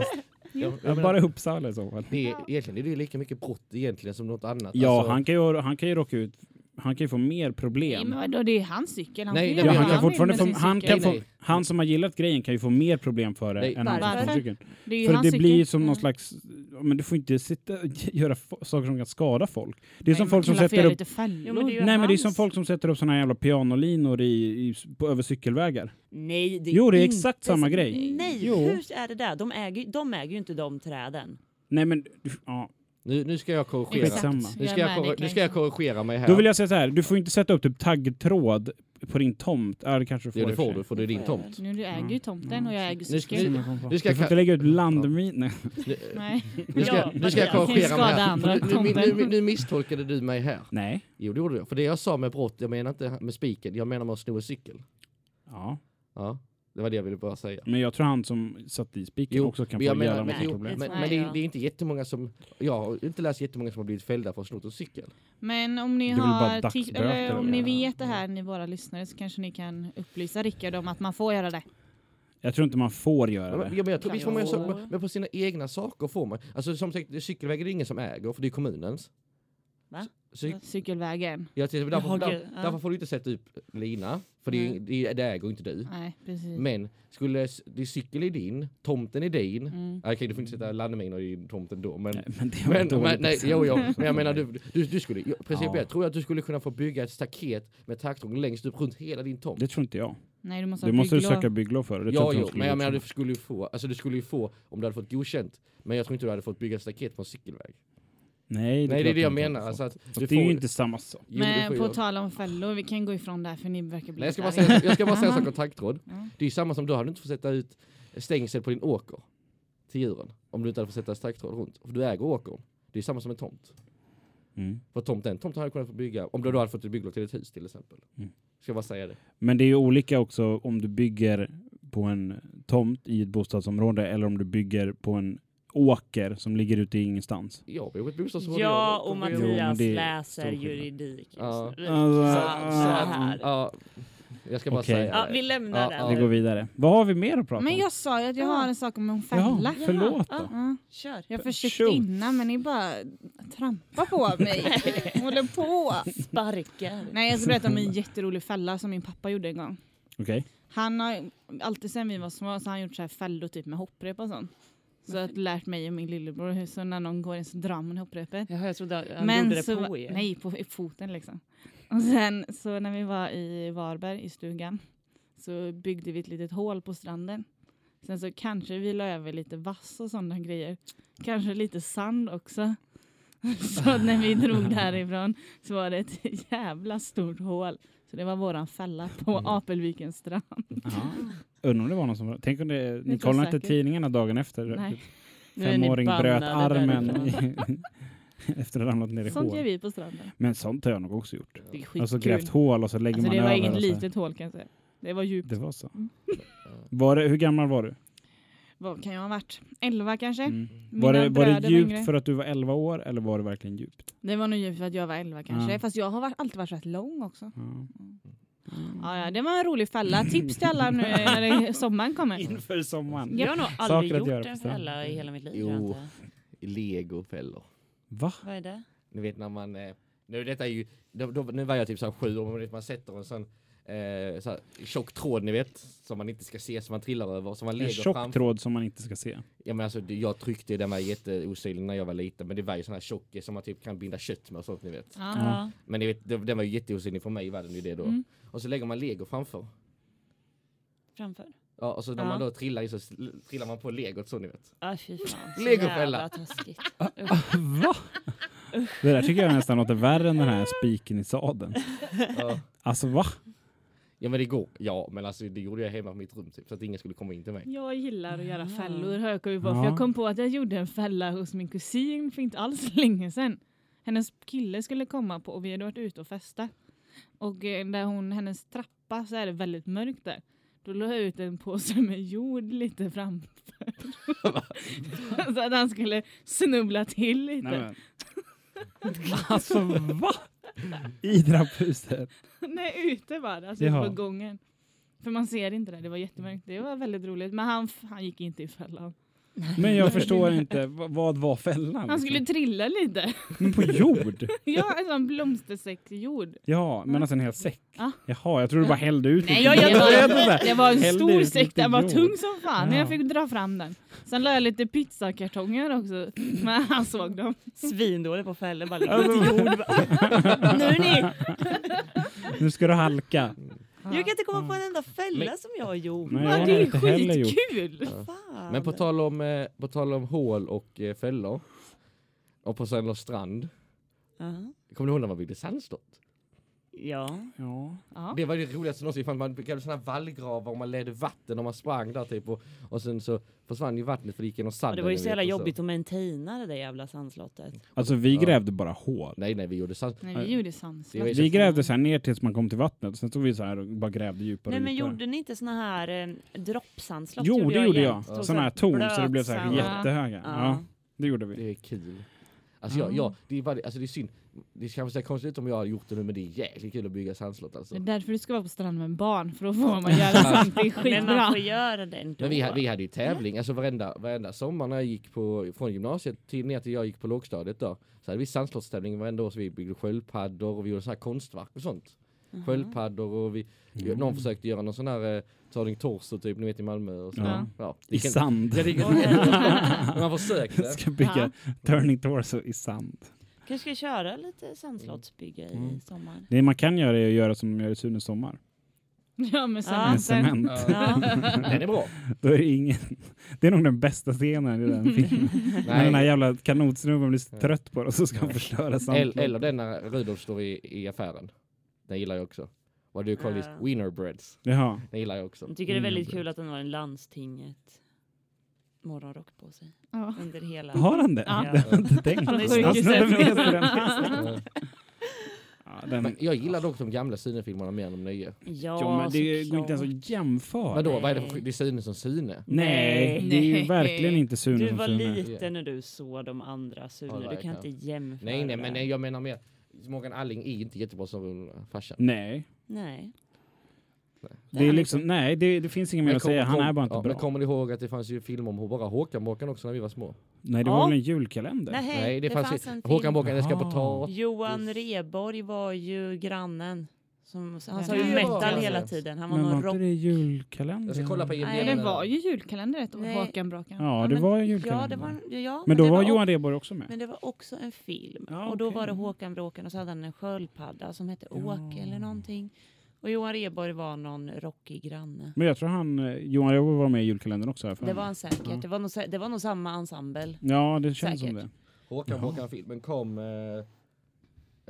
Ja, jag Ja, menar, bara Uppsala i så fall. det är, egentligen är det ju lika mycket brott egentligen som något annat. Ja, Alltså, han kan ju, han kan ju råka ut, han kan ju få mer Nej, problem. men vadå, det är hans cykel. Han Nej, nej, Ja, han kan fortfarande få, han, kan Nej, få, nej. han som har gillat grejen kan ju få mer problem för det Nej, än han som varför? cykeln. Det är För det blir cykel. som någon Mm. slags, men du får inte sitta och göra saker som kan skada folk. Det är Nej, som men folk som sätter upp. Jo, men det är ju nej men det är som folk som sätter upp såna här jävla pianolinor i, i, på, över cykelvägar. Nej, det är Jo, det är inte exakt samma grej. Nej, Jo. hur är det där? De äger, de äger ju inte de träden. Nej men, ja. Nu, nu ska jag korrigera. Skitsamma. Nu ska jag, korri- nu ska jag korrigera mig här. Då vill jag säga så här, du får inte sätta upp typ taggtråd på din tomt. Ja det kanske du får Ja, det får du, för det är din tomt. Nu du äger ju tomten och jag äger Nu ska- cykeln. nu- Nu nu ska ska jag du får inte lägga ut landmin. Nej. Nu, ska, nu ska jag korrigera mig här. Nu, nu, nu misstolkade du mig här. Nej. Jo, det gjorde du. För det jag sa med brott, jag menar inte med spiken, jag menar med att sno en cykel. Ja. Ja, det var det jag ville bara säga. Men jag tror han som satt i spiken också kan få men, mycket jo, problem. men, men det, är, det är inte jättemånga som, jag har inte läst jättemånga som har blivit fällda för att snott en cykel. Men om ni har eller om ni vet det här, ni våra lyssnare, så kanske ni kan upplysa Rickard om att man får göra det. Jag tror inte man får göra det. ja, men jag tror, visst får man, men på sina egna saker får man. Alltså som sagt, cykelvägar är det ingen som äger, för det är kommunens. Va? Cy- Cykelvägen. Ja, till, därför, Jaha, där, ja. därför får du inte sätta upp lina, för det, det, det äger inte du. Nej, precis. Men skulle det cykel är din, tomten är din. Mm. Okej, du får inte sätta landminor i tomten då, men Nej, men det var men, men, nej, exempel. jo, jo, men jag menar du, du, du skulle, jag, principiellt Ja. tror jag att du skulle kunna få bygga ett staket med traktorn längst upp runt hela din tomt. Det tror inte jag. Nej, du måste Det ha måste du bygglov. söka bygglov för. Det tror Ja, jo, men jag menar du skulle ju få, alltså du skulle ju få om du hade fått godkänt. Men jag tror inte du hade fått bygga ett staket på en cykelväg. Nej, Nej, det är det jag menar. Alltså att det är ju får- inte samma sak. Men får på tal om fällor, vi kan gå ifrån där för ni verkar bli Nej, jag, ska bara säga, jag ska bara säga en sak Aha. om taggtråd. Ja. Det är ju samma som du hade inte fått sätta ut stängsel på din åker till djuren. Om du inte hade fått sätta taggtråd runt. För du äger åkern. Det är samma som en tomt. Mm. För tomten, tomten hade kunnat få bygga, om du då hade fått ett bygglov till ett hus till exempel. Mm. Ska jag bara säga det. Men det är ju olika också om du bygger på en tomt i ett bostadsområde eller om du bygger på en åker som ligger ute i ingenstans. Jag bor i ett bostadsområde. Ja, och Jo, men Mattias det är läser juridik Ja. Alltså, Så- så här. Ja, jag ska bara Okej. säga Ja, det. vi lämnar Ja, den. ja. Vi går vidare. Vad har vi mer att prata Men om? jag sa ju att jag Ja. har en sak om en fälla. förlåt Ja. då. Ja, Kör. jag försökte Shoot. innan men ni bara trampar på mig. Håller på. Sparkar. Nej jag ska berätta om en jätterolig fälla som min pappa gjorde en gång. Okej. Han har alltid sedan vi var små så har han gjort så här fällor typ med hopprep och sånt. Så att lärt mig och min lillebror hur så när någon går in så drar man hopprepet. Jaha, jag trodde han gjorde det så, på er. Nej, på i foten liksom. Och sen så när vi var i Varberg i stugan så byggde vi ett litet hål på stranden. Sen så kanske vi la över lite vass och sådana grejer. Kanske lite sand också. Så när vi drog därifrån så var det ett jävla stort hål. Så det var våran fälla på Mm. Apelvikens strand. Ja. Undrar om det var någon som... Tänk om det... Ni kollade inte tidningarna dagen efter? Nej. Ni Femåring bröt armen efter att ha ramlat ner i Sånt gör hål. vi på stranden. Men sånt har jag nog också gjort. Det är skitkul. Alltså grävt hål och så lägger Alltså, man det var över. inget litet hål kan jag säga. Det var djupt. Det var så. Mm. Var det, hur gammal var du? Vad kan jag ha varit? 11 kanske? Mm. Var, det, var det djupt yngre. för att du var 11 år eller var det verkligen djupt? Det var nog djupt för att jag var 11 kanske. Ja. Fast jag har varit, alltid varit rätt lång också. Ja. Ja, ja, det var en rolig fälla. Tips till alla nu när sommaren kommer. Inför sommaren. Jag har nog Saker aldrig att gjort en fälla i hela mitt liv. Jo. Legofällor. Va? Vad är det? Ni vet när man, eh, nu detta är ju, då, då, nu var jag typ så här sju år, men man sätter en sån eh, så här, tjock tråd ni vet, som man inte ska se, som man trillar över, som man lägger tjock framför. tråd som man inte ska se. Ja, men alltså, jag tryckte den var jätteosynlig när jag var liten, men det var ju sån här tjock som man typ kan binda kött med och sånt ni vet. Ja. Men ni vet, det- den var ju jätteosynlig för mig var den ju det då. Mm. Och så lägger man lego framför. Framför? Ja, och så när Ja. man då trillar i så trillar man på legot så ni vet. Ah, fy fan. Legofälla. jävla taskigt. Va? Det där tycker jag nästan låter värre än den här spiken i sadeln. Ja. Alltså va? Ja men det går, ja men alltså det gjorde jag hemma på mitt rum typ, så att ingen skulle komma in till mig. Jag gillar att göra Ah. fällor har jag kommit på. Ja. För jag kom på att jag gjorde en fälla hos min kusin för inte alls länge sedan. Hennes kille skulle komma på och vi hade varit ute och festa. Och eh, där hon, hennes trappa så är det väldigt mörkt där. Då la jag ut en påse med jord lite framför. så att han skulle snubbla till lite. Nej, men. Alltså va? I trapphuset? Nej, ute det. Alltså Jaha. på gången. För man ser inte det. Det var jättemörkt. Det var väldigt roligt. Men han, han gick inte i fällan. Men jag förstår inte, vad var fällan? Han liksom? skulle trilla lite. Men på jord? ja, en sån blomstersäck jord. Ja, men alltså en hel säck? Ja. Jaha, jag tror du bara hällde ut Nej, lite. jag, jag, vet var, det var en Hällde stor säck. lite Den var jord. tung som fan. Ja. Jag fick dra fram den. Sen la jag lite pizzakartonger också. Men han såg dem. Svindålig på fällor. Bara lite Alltså- jord. Bara, nu ni! Nu ska du halka. Jag kan inte komma på en enda fälla som jag har gjort. Nej, Ja, jag har det är inte heller gjort. skitkul. Fan. Men på tal om, eh, på tal om hål och eh, fällor, och på Sönders strand, Ja. kommer ni ihåg när man byggde sandslott? Ja. Ja. Ja. Det var det roligaste någonsin, för man grävde sådana vallgravar och man ledde vatten och man sprang där typ och, och sen så försvann ju vattnet för det gick genom Och sanden. det var ju så jävla och jobbigt att maintaina det där jävla sandslottet. Alltså vi Ja. grävde bara hål. Nej nej vi gjorde sand... Nej, vi gjorde sandslott. Vi grävde så här ner tills man kom till vattnet. Sen stod vi så här och bara grävde djupare Nej och men djupare. gjorde ni inte såna här eh, droppsandslott? Jo, det gjorde jag. Och Sådana här så torn så det blev så här jättehöga. Ja. Ja, det gjorde vi. Det är kul. Alltså jag, Ja. jag, det är bara, alltså det är synd. Det kanske ser konstigt ut om jag hade gjort det nu men det är jäkligt kul att bygga sandslott alltså. Det är därför du ska vara på stranden med barn. För då får man göra sånt. Det är Men skitbra. man får göra det ändå. Men vi, vi hade ju tävling, alltså varenda, varenda sommar när jag gick på, från gymnasiet till ner till jag gick på lågstadiet då. Så hade vi sandslottstävling varenda år så vi byggde sköldpaddor och vi gjorde så här konstverk och sånt. Jaha. Sköldpaddor och vi, Mm. någon försökte göra någon sån här eh, Turning Torso typ, ni vet i Malmö och så. Ja. Ja. det I kan- sand. Ja, det kan- man försökte. Ska bygga turning torso i sand. Kanske ska köra lite sandslottsbygge i Mm. sommar. Det man kan göra är att göra som de gör i Sunes sommar. Ja, med Ja. Med cementen. cement. Ja. Den är bra. Då är det ingen... Det är nog den bästa scenen i den filmen. När den här jävla kanotsnubben blir trött på det och så ska han förstöra Eller, sandlådan. eller den när Rudolf står i, i affären. Den gillar jag också. You call this? Ja. Winner breads. Jaha. Den gillar jag också. Jag tycker det är väldigt kul att den var i landstinget. morgonrock på sig Ja. under hela... Har han det? Ja. Har Han är den Ja, Men jag gillar dock de gamla Sune-filmerna mer än de nya. Ja, Jo, men det går inte ens att jämföra. Vadå, vad är det nej. för det är Sune som Sune? Nej, det är ju Nej. verkligen inte Sune Du som var Sune. liten när du såg de andra Sune. Ja, du kan inte jämföra. Nej, nej, men nej, jag menar mer Morgan Alling är inte jättebra som farsa. Nej, Nej. det är liksom, nej det, det finns inget mer att säga. Han kom- är bara inte ja, bra. Men kommer ni ihåg att det fanns ju film om bara Håkan-Båkan också när vi var små? Nej, det Ja. var väl en julkalender? Nej, Nej, det, det fanns, fanns ju- en film. Håkan-Båkan älskar Jaha. potatis. Johan Reborg var ju grannen. Som, han Ja, sa ju metal var- hela tiden. Han var Men var någon inte rock... det julkalender? Jag ska kolla på Nej, Det var ju julkalender ett år, Nej. Håkan Bråkan. Ja, det var en Ja, julkalender. det var, ja, Men då det var var Johan Rheborg också med? Men det var också en film. Ja, och då var det Håkan Bråkan och så hade han en sköldpadda som hette Ja. Åke eller någonting. Och Johan Rheborg var någon rockig granne. Men jag tror han, eh, Johan Rheborg var med i julkalendern också. här för Det var han säkert. Ja. Det, var nog, det var nog samma ensemble. Ja, det känns som Säkert. det. Håkan-Båkan-filmen kom eh,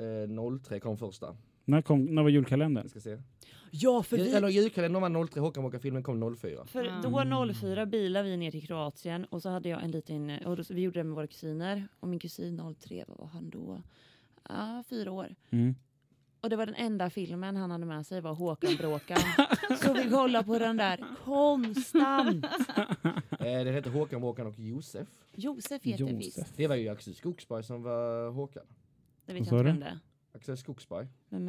eh, 03 kom första. När, kom, när var julkalendern? Jag ska se. Ja, för Eller julkalendern var 03, Håkan-Båkan-filmen kom 04. För Mm. då 04 bilade vi ner till Kroatien och så hade jag en liten, och då, vi gjorde det med våra kusiner. Och min kusin 03, vad var han då? Ja, fyra år. Mm. Och det var den enda filmen han hade med sig var Håkan Bråkan. så vi kollade på den där konstant. Eh, den hette Håkan-Båkan och Josef. Josef heter Josef. visst. Det var ju Axel Skogsberg som var Håkan. Det vet jag inte vem det är. Axel Skogsberg.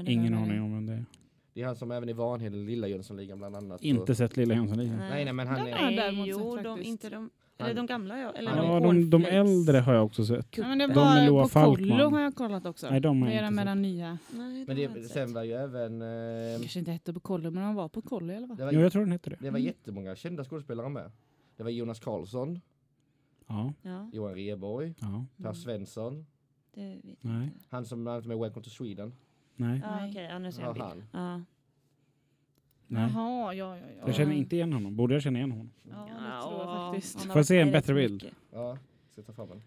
Ingen aning om vem det är. Det är han som även i Vanheden Lilla Jönssonligan bland annat. Inte sett Lilla Jönssonligan. Nej, nej, men han Den är... Nej, jo, de, inte de, eller Han- de gamla ja. Eller Han Ja, de, de, de äldre har jag också sett. Ja, men det De var med Loa på kollo har jag kollat också. Nej, de har jag inte med sett. den nya. Nej, Men de jag det, sen var ju även... Eh, kanske inte hette på kollo, men de var på kollo i alla fall. Jo, jag tror den heter det. det var jättemånga kända skådespelare med. Det var Jonas Karlsson, Ja, Ja, Johan Rheborg, ja, Per Mm. Svensson, det vet jag Nej. inte. han som är med Welcome to Sweden. nej, Ja, okej, ja, nu ser Ja, jag bild. han. Ja. nej. Jaha, ja, ja, ja. Jag känner inte igen honom. Borde jag känna igen honom? Ja, det tror jag faktiskt. han har Får jag se en varit med bättre rätt bild? mycket. Ja, ska jag ta fram den.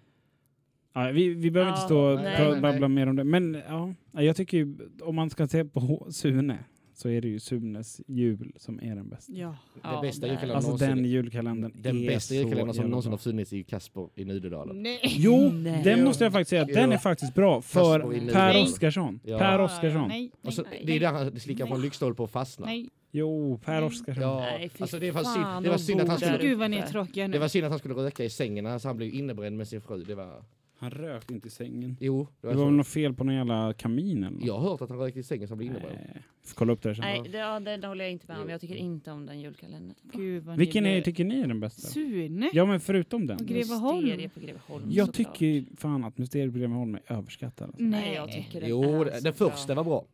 Ja, vi, vi behöver inte Ja, stå och nej, pra- nej, babbla mer om det. Men ja, jag tycker ju, om man ska se på H- Sune så är det ju Sunes jul som är den bästa. Ja. Den Ja, bästa julkalendern Alltså den julkalendern Den är bästa julkalendern som någonsin har funnits ju Kasper i Nydedalen. Nej. Jo, Nej. den måste jag faktiskt säga att den är faktiskt bra i för. Per Nej. Oskarsson. Ja. Per Ja, Oskarsson. Nej, Och så, nej, det är där han slickar på en lyktstolpe och fastnar. nej. Jo, Per Nej. Oskarsson. Ja, Nej, alltså det var, synd, det var synd att han skulle... Gud vad ni är tråkiga nu. Det var synd att han skulle röka i sängen, alltså han blev innebränd med sin fru. Det var... Han rökte inte i sängen. Jo, det Det var var väl något fel på någon jävla kamin eller något? Jag har hört att han rökte i sängen så han blev innebränd. Nej, får kolla upp det här sen. Nej, det, ja, det, det håller jag inte med om. Jag tycker inte om den julkalendern. Gud vad Vilken ni är, tycker ni är den bästa? Sune? Ja men förutom den. Och Greveholm. Mysterie på Greveholm Jag tycker ju fan att Mysteriet på Greveholm är överskattad. Alltså. Nej, jag tycker den Jo, är den, så den bra. första var bra.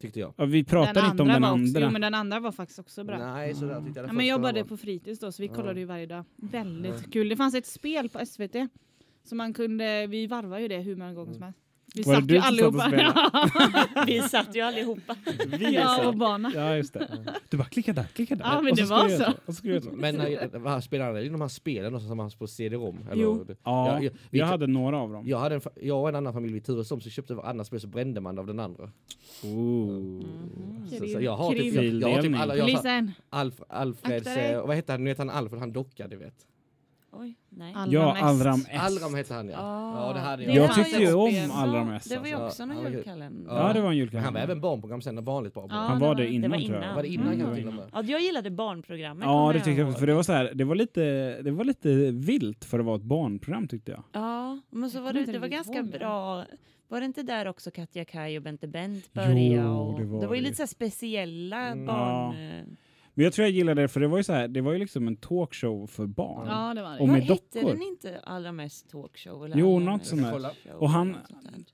Tyckte jag. Ja, vi pratar inte om den var Också, andra. jo, men den andra var faktiskt också bra. Nej, så där tyckte jag den Ja, men jag var jobbade på fritids då, så vi Ja. kollade ju varje dag. Väldigt Ja. kul. Det fanns ett spel på SVT. Så man kunde, vi varvar ju det hur många gånger som helst. Vi Var satt ju allihopa. Vi satt ju allihopa. ja, och barna. Ja just det. Du bara klicka där, klicka där. Ja, men det var så. Och så så. Men spelar han? Är det de här spelen också som han på CD-ROM? Jo. Ja, Ja, jag- vi- jag hade några av dem. Jag, hade en, jag och en annan familj vid Turesholm så köpte varandra spel så brände man av den andra. Ooh. Så, så jag har typ, jag, jag har typ alla, jag har. Alf, Alfreds, eh, vad hette han, nu heter han Alfred, han docka du vet. Oj, nej. Allra Ja, mest. Allram S. Allram hette han ja. Ah. Ja det hade Det jag. Jag tyckte ju om spel. allra Ja, mest. Det var ju alltså. också någon han julkalender. Ja, det var en Han julkalender. var även barnprogram sen, vanligt barnprogram. Ja, Han var det det var- innan det var tror jag. innan. Var det innan Mm, jag innan. Ja, jag gillade barnprogrammet. Ja, det tyckte jag. För det var så här, det var lite, det var lite vilt för att vara ett barnprogram tyckte jag. Ja, men så var det, det var ganska bra. Var det inte där också Katja Kaj och Bente Bent Jo, började? och det var det var ju lite så här speciella Mm. barn... Men jag tror jag gillade det för det var ju så här, det var ju liksom en talkshow för barn. Ja, det var Och det. med Vad hette dockor. den inte allra mest talkshow? Eller Jo, något sånt där. Och han-?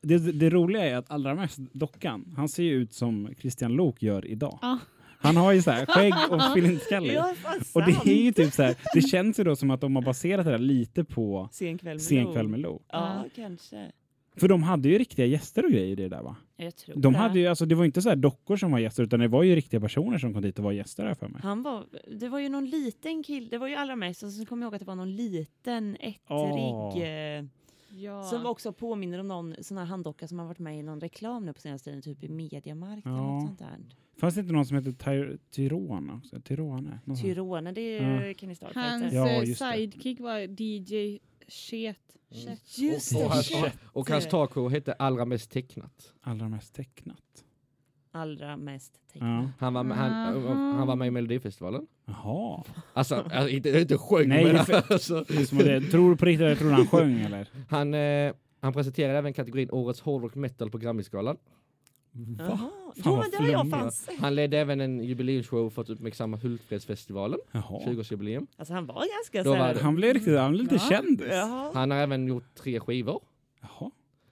Det, det roliga är att allra mest dockan, han ser ju ut som Christian Lok gör idag. Ja. Han har ju så här skägg och flintskallig. Ja, Och det är ju typ så här, det känns ju då som att de har baserat det där lite på Sen kväll med Sen kväll med Lo. Ja, kanske. För de hade ju riktiga gäster och grejer i det där va? Jag tror De det. hade ju, alltså det var inte så här dockor som var gäster utan det var ju riktiga personer som kom dit och var gäster här för mig. Han var, det var ju någon liten kille, det var ju allra mest, och så kommer jag ihåg att det var någon liten ettrig Åh. eh, Ja. Som också påminner om någon sån här handdocka som har varit med i någon reklam nu på senaste tiden, typ i Mediamarkt eller Ja. något sånt där. Fanns det inte någon som heter Ty Tyrone också? Tyrone? Tyrone, det är Ja. Kenny Hans Starfighter. Ja, eh, sidekick var DJ Chet. Mm. Just och, och, hans, shit. och hans talkshow hette Allra mest tecknat. Allra mest tecknat. Allra mest tecknat. Ja. Han var, med, han, han var med i Melodifestivalen. Jaha. Alltså, alltså inte, inte sjöng Nej, men för- alltså, Som att det, tror du på riktigt eller tror du han sjöng eller? han, eh, han presenterade även kategorin Årets hårdrock metal på Grammisgalan. Va? Jo men det har jag fan sett. Han ledde även en jubileumsshow för att uppmärksamma Hultfredsfestivalen, Jaha. 20-årsjubileum. Alltså han var ganska Då så var här- Han blev riktigt, han blev lite Ja. kändis. Jaha. Han har även gjort tre skivor. Jaha.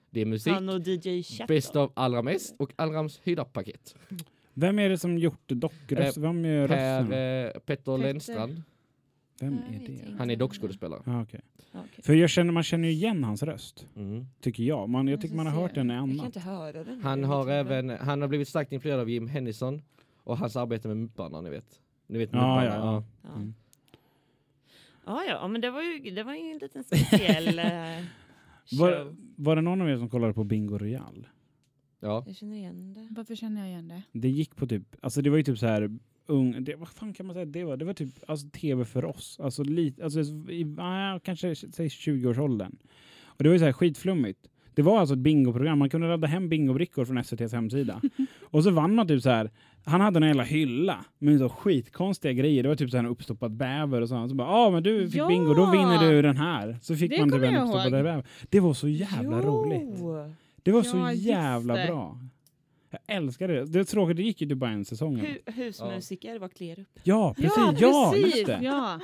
Det är musik, Han och DJ Chat Best of Allra mest och Allrams höjdarpaket. Vem är det som gjort dockröst? Vem gör Per rösten? eh, Petter Lennstrand. Vem är det? Han är dockskådespelare. Ah, okej. Ja, okej. För jag känner, man känner ju igen hans röst, Mm. tycker jag. Man, jag tycker man har hört den i Jag kan annat. inte höra den. Han har även, han har blivit starkt influerad av Jim Hennison och hans arbete med Mupparna, ni vet. Ni vet Ja, Mupparna? ja, ja. Ja. Mm. Ja, ja, men det var ju, det var ju en liten speciell eh, show. Var, var det någon av er som kollade på Bingo Royal? ja. Jag känner igen det. Varför känner jag igen det? Det gick på typ, alltså det var ju typ så här ung, det, vad fan kan man säga det var? Det var typ alltså tv för oss. Alltså lite, alltså i, ah, kanske säg 20-årsåldern. Och det var ju så här skitflummigt. Det var alltså ett bingoprogram, man kunde ladda hem bingobrickor från SVTs hemsida. och så vann man typ så här, han hade en hela hylla med så skitkonstiga grejer. Det var typ så här en uppstoppad bäver och så. Så bara, ja ah, men du fick Ja! bingo, då vinner du den här. Så fick Det man typ en uppstoppad bäver. Det var så jävla roligt. Jo! Det var Ja, så jävla bra. Jag älskar det. Det är tråkigt, det gick ju typ bara en säsong. Hu- husmusiker var Klerup. Ja, precis. Ja, Ja, precis! just det. Ja.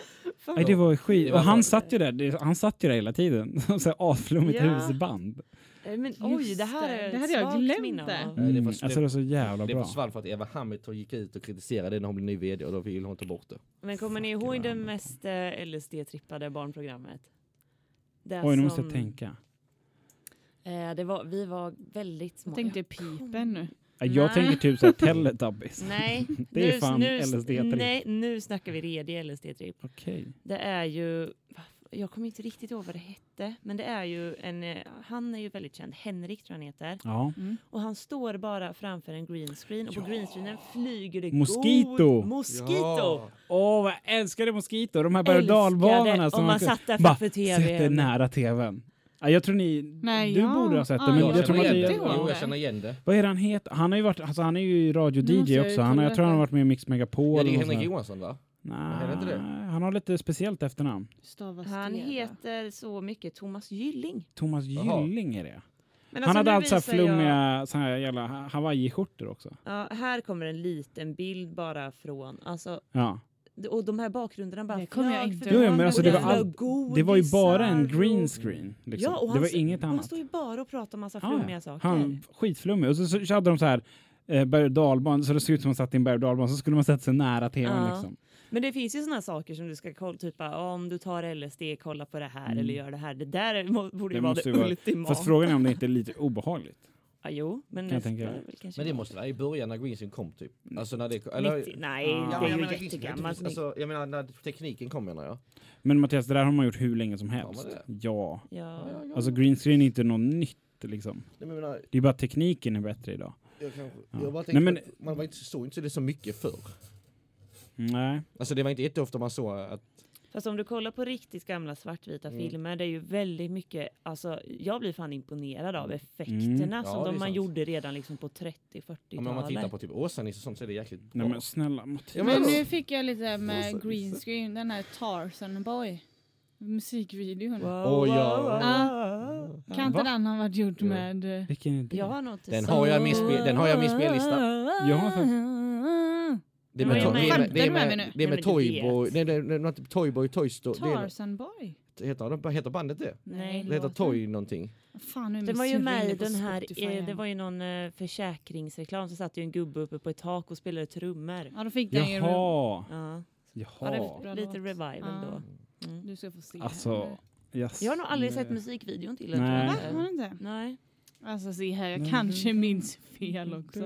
Nej, det var skit. Det var Och han satt ju där, det, han satt ju där hela tiden. Som så här asflummigt Ja. husband. Eh, Men oj, Just det här det. är Det hade jag glömt det. av. Nej, det Mm. var- Alltså det var så jävla Det bra. försvann för att Eva Hamilton gick ut och kritiserade det när hon blev ny vd och då ville hon ta bort det. Men kommer ni ihåg det mest eh, LSD-trippade barnprogrammet? Det Oj, nu måste jag tänka. Eh, det var, vi var väldigt små. Jag tänkte pipen nu. Ja, Jag Nej. tänker typ såhär Teletubbies. Nej, Det är nu, fan nu, LSD-tripp. Nej, nu snackar vi redig LSD-tripp. Okej. Det är ju, jag kommer inte riktigt ihåg vad det hette, men det är ju en, eh, han är ju väldigt känd, Henrik tror han heter. Ja. Mm. Och han står bara framför en green screen och på Ja. green screenen flyger det Mosquito. god Mosquito! Åh, vad jag älskade Mosquito! De här berg och Älskade dalbanorna som om man kunde- satt där framför Sätt dig tvn. nära tvn. Ja, jag tror ni... Nej, du ja. borde ha sett det, men jag jag, tror att det... Jo, jag känner igen det. Vad är han heter? Han, har ju varit, alltså, han är ju radio Nu måste DJ jag också. Han, jag tror han har varit med i Mix Megapol. Ja, det är Henrik. Johansson va? Nej, han har lite speciellt efternamn. Han heter så mycket Thomas Gylling. Thomas. Gylling är det. Men han hade nu alltså visar flummiga såna här jävla ha- hawaiiskjortor också. Jag, ja, här kommer en liten bild bara från, alltså, Ja. Och de här bakgrunderna bara Det kommer jag inte. Jo, men alltså det var allt- Det var ju bara en green screen. Liksom. Ja, och det han, var inget Han annat. står ju bara och pratar massa flummiga ja. saker. Han skitflummig. Och så, så hade de så här eh, berg och dalban, så det såg ut som att man satt i en berg och dalbana, så skulle man sätta sig nära tvn Ja. liksom. Men det finns ju sådana saker som du ska kolla, typ ah, om du tar LSD, kolla på det här Mm. eller gör det här. Det där borde ju Det vara det ultimata. Fast frågan är om det inte är lite obehagligt. Ja, jo, men mig. väl kanske Men det måste vara i början när Greenscreen kom typ. Alltså när det... Eller, 90, nej, Ja, det men är jag ju menar, Greenscreen, jättegammalt. Alltså, jag menar när tekniken kom menar jag. Men Mattias, det där har man gjort hur länge som helst. Har man Ja. ja. Alltså green screen är inte något nytt liksom. Nej, men menar, Det är bara tekniken är bättre idag. jag, kanske, Ja. jag bara Nej, men- man var inte, såg inte det så mycket förr. Nej. Alltså det var inte jätteofta man såg att... Fast om du kollar på riktigt gamla svartvita Mm. filmer, det är ju väldigt mycket, alltså jag blir fan imponerad av Mm. effekterna Mm. Ja, som de man sant. gjorde redan liksom på 30-40-talet. Ja, men om man tittar på typ Åsa-Nisse och sånt så är det jäkligt bra. Nej men snälla Mattias. Ja, Men nu fick jag lite med Rosa green screen, den här Tarzan Boy. Musikvideon. Åh, ja. Kan inte den ha varit gjort Jo. med... eh, Vilken är det? Jag har Den har jag med den har jag med i spellista. Jag har faktiskt- Det är med, to- det är med, det är med med, Nej, med men du Toyboy, nej det är något Toyboy Toy Story, det är, Tarzan Boy? heter, vad heter bandet det? Nej, Det heter. Toy någonting. Fan, nu Den var ju med i den här, eh, det var ju någon eh, försäkringsreklam så satt ju en gubbe uppe på ett tak och spelade trummor. Ja, då fick den ju... Jaha. Ja, Jaha. Bra lite revival Ja. då. Mm. Du ska få se. Alltså. Yes. Jag har nog aldrig Nej. sett musikvideon till den. Nej. Va? tror jag Har inte. du inte? Nej. Alltså se här, jag Mm. kanske minns fel också.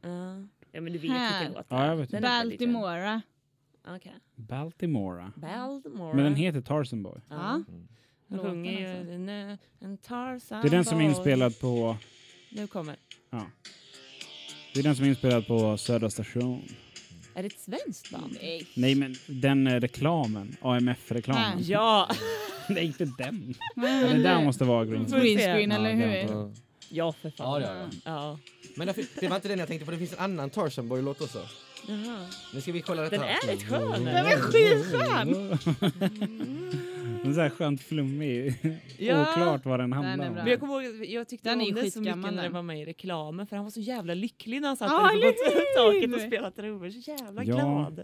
Ja. Ja men du vet Här. vilken låt det Ja, jag vet Den är väldigt känd. Baltimora. Okej. Baltimora. Baltimore. Men den heter Tarzan Boy. Ja. Ja. De låten sjunger ju alltså. "Nö, en Tarzan Det är den som är boy." inspelad på... Nu kommer. Ja. Det är den som är inspelad på Södra station. Är det ett svenskt band? Nej. Nej, men den eh, reklamen. AMF-reklamen. Ja! Nej, inte den. Men, Eller men där det- måste vara green Green screen Ja, eller hur? Ja. Ja, för Ja, fan. det gör jag. Ja. Men det, det var inte den jag tänkte på, det finns en annan Tarzan Boy-låt också. Jaha. Nu ska vi kolla detta. Den är rätt skön. Den är skitskön! Den är så här skönt flummig. Ja. Oklart vad den handlar om. Men jag kommer ihåg, jag tyckte Den är om den så mycket när den var med i reklamen för han var så jävla lycklig när han satt Ja, uppe på taket och spelade trummor. Så jävla Ja. glad.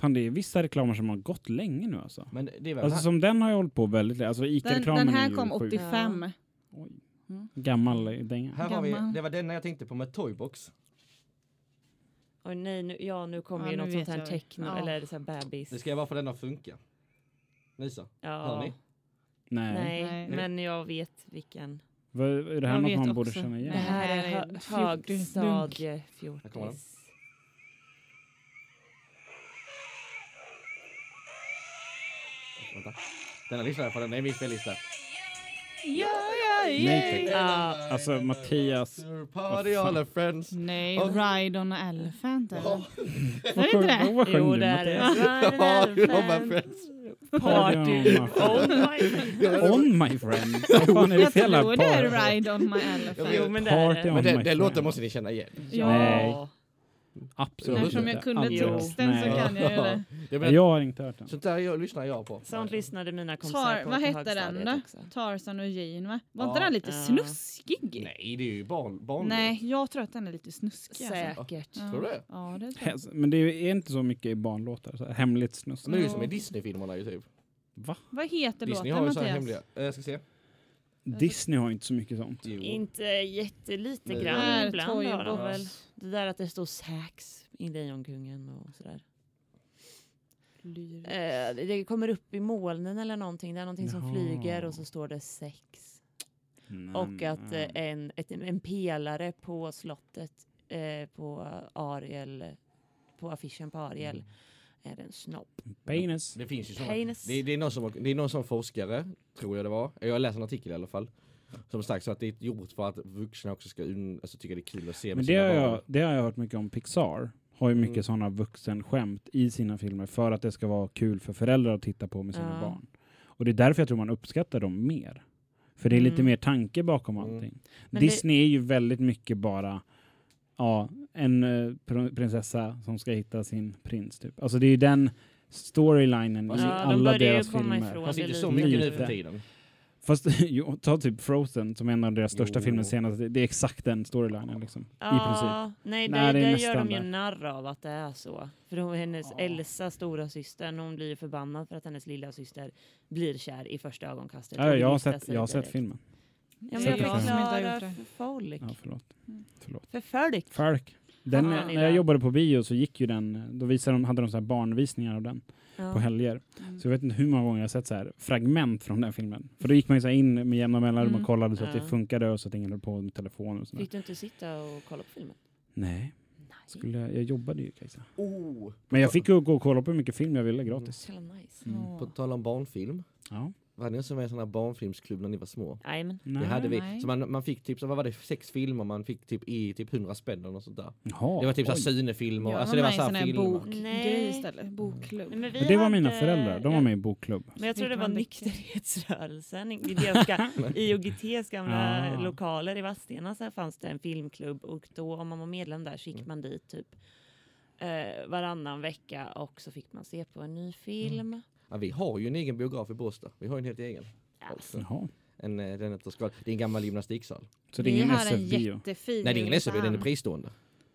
Fan, det är vissa reklamer som har gått länge nu alltså. Men det är väl Alltså som den har jag hållit på väldigt länge. Alltså Den, den är här kom sjuk. 85. Oj. Mm. Gammal dänga. här har vi, det var den jag tänkte på med Toybox. Oj nej, nu, ja nu kommer Ja, ju nu något sånt här techno Ja. eller så här bebis. Det ska jag bara få den att funka. Lisa, ja. hör ni? Nej. Nej, Nej. men jag vet vilken. Vad, är det här Jag något man borde också. känna igen? Det här är Nej, hö- fjortis- högstadie Här kommer den. fjortis. Vänta. Denna lyssnar jag på, den är min spellista. Ja, ja, Nej, tack. Ja. Alltså, Mattias- Party all our friends. Nej, Och- Ride on an elephant eller? Ja. Är det inte det? Vad sjöng Jo, du, det är det. Mattias? Ride an all my elephant. friends. Party. Ja, Oh my friend. On my friend. Vad fan är det Jag för jävla tror det är? Ride on my elephant. Jo men det är Party det. on Men my den, den friend. låten måste ni känna igen. Ja. Nej. Absolut Eftersom jag kunde texten så kan jag ju det. Jag menar, Jag har inte hört den. Sånt där jag, lyssnar jag på. Sånt lyssnade mina kompisar Tar, på vad hette den då? också. Tarzan och Jane va? Var Ja. inte den lite Ja. snuskig? Nej, det är ju barn, barn Nej, jag tror att den är lite snuskig. Alltså. Säkert. Ja. Tror du det? Ja, det tror jag. Häs- Men det är inte så mycket i barnlåtar. Så här, hemligt snusk. Men det är ju som i Disney-filmerna ju typ. Va? Vad heter Disney låten har ju så här Mattias? hemliga. Eh, Jag ska se. Disney har inte så mycket sånt. Jo. Inte jättelite Nej. grann Här, ibland har de väl. Det där att det står sax i Lejonkungen och sådär. Eh, det- kommer upp i molnen eller någonting. Det är någonting som flyger och så står det sex. Mm, Och att eh, mm. en, ett, en pelare på slottet eh, på Ariel, på affischen på Ariel är en snopp. Penis. Det finns ju såna. Penis. Det, det, är någon som, det är någon som forskare, tror jag det var. Jag har läst en artikel i alla fall. Som sagt så att det är gjort för att vuxna också ska alltså, tycka det är kul att se Men det har, jag, det har jag hört mycket om. Pixar har ju mycket Mm. sådana vuxenskämt i sina filmer för att det ska vara kul för föräldrar att titta på med sina Ja. barn. Och det är därför jag tror man uppskattar dem mer. För det är lite Mm. mer tanke bakom Mm. allting. Det- Disney är ju väldigt mycket bara ja, en eh, pr- prinsessa som ska hitta sin prins. Typ. Alltså det är ju den storylinen Ja, i de alla ju deras filmer. ifrån Fast det inte så lite. mycket nu för tiden. Fast jo, ta typ Frozen som en av deras största Jo. filmer senast. Det- Det är exakt den storylinen liksom. I princip. Ja, nej, Nej, det, det är nästan gör de ju narr av att det är så. För då, hennes Ja. Elsa, stora syster, hon blir ju förbannad för att hennes lilla syster blir kär i första ögonkastet. Ja, jag har sett, jag har sett filmen. Ja, Det men är jag förklarar det. för folk. Ja, förlåt. Mm. förlåt. För folk. Falk. Den, när jag jobbade på bio så gick ju den, då visade de, hade de så här barnvisningar av den Ja. på helger. Mm. Så jag vet inte hur många gånger jag har sett så här fragment från den filmen. För då gick man ju så här in med jämna mellanrum Mm. och kollade så att det funkade och så att ingen höll på med telefonen och sådär. Fick du inte sitta och kolla på filmen? Nej, skulle jag, jag jobbade ju Kajsa. Oh. Men jag fick ju gå och kolla på hur mycket film jag ville gratis. Jävla nice. Mm. På tal om barnfilm. Ja. Var ni som var i en sån här barnfilmsklubb när ni var små? Jajamän. Nej. Det hade vi. Nej. Så man, man fick typ, så vad var det, sex filmer man fick typ i typ 100 spänn något sånt där. Jaha, Det var typ så oj. synefilmer, Jag alltså det var så här filmer. bokgrej Nej. istället. Bokklubb. Nej, men det var mina hade- föräldrar, de var med i bokklubb. Men jag tror det var nykterhetsrörelsen. I IOGTs gamla Ah. lokaler i Vadstena så här fanns det en filmklubb och då om man var medlem där så gick man dit typ eh, varannan vecka och så fick man se på en ny film. Ja, vi har ju en egen biograf i Båstad. Vi har ju en helt egen. Alltså. Jaha. En, eh, den heter Skal. Det är en gammal gymnastiksal. Så det är ingen SF-bio. jättefin Nej det är ingen SUV, den är fristående.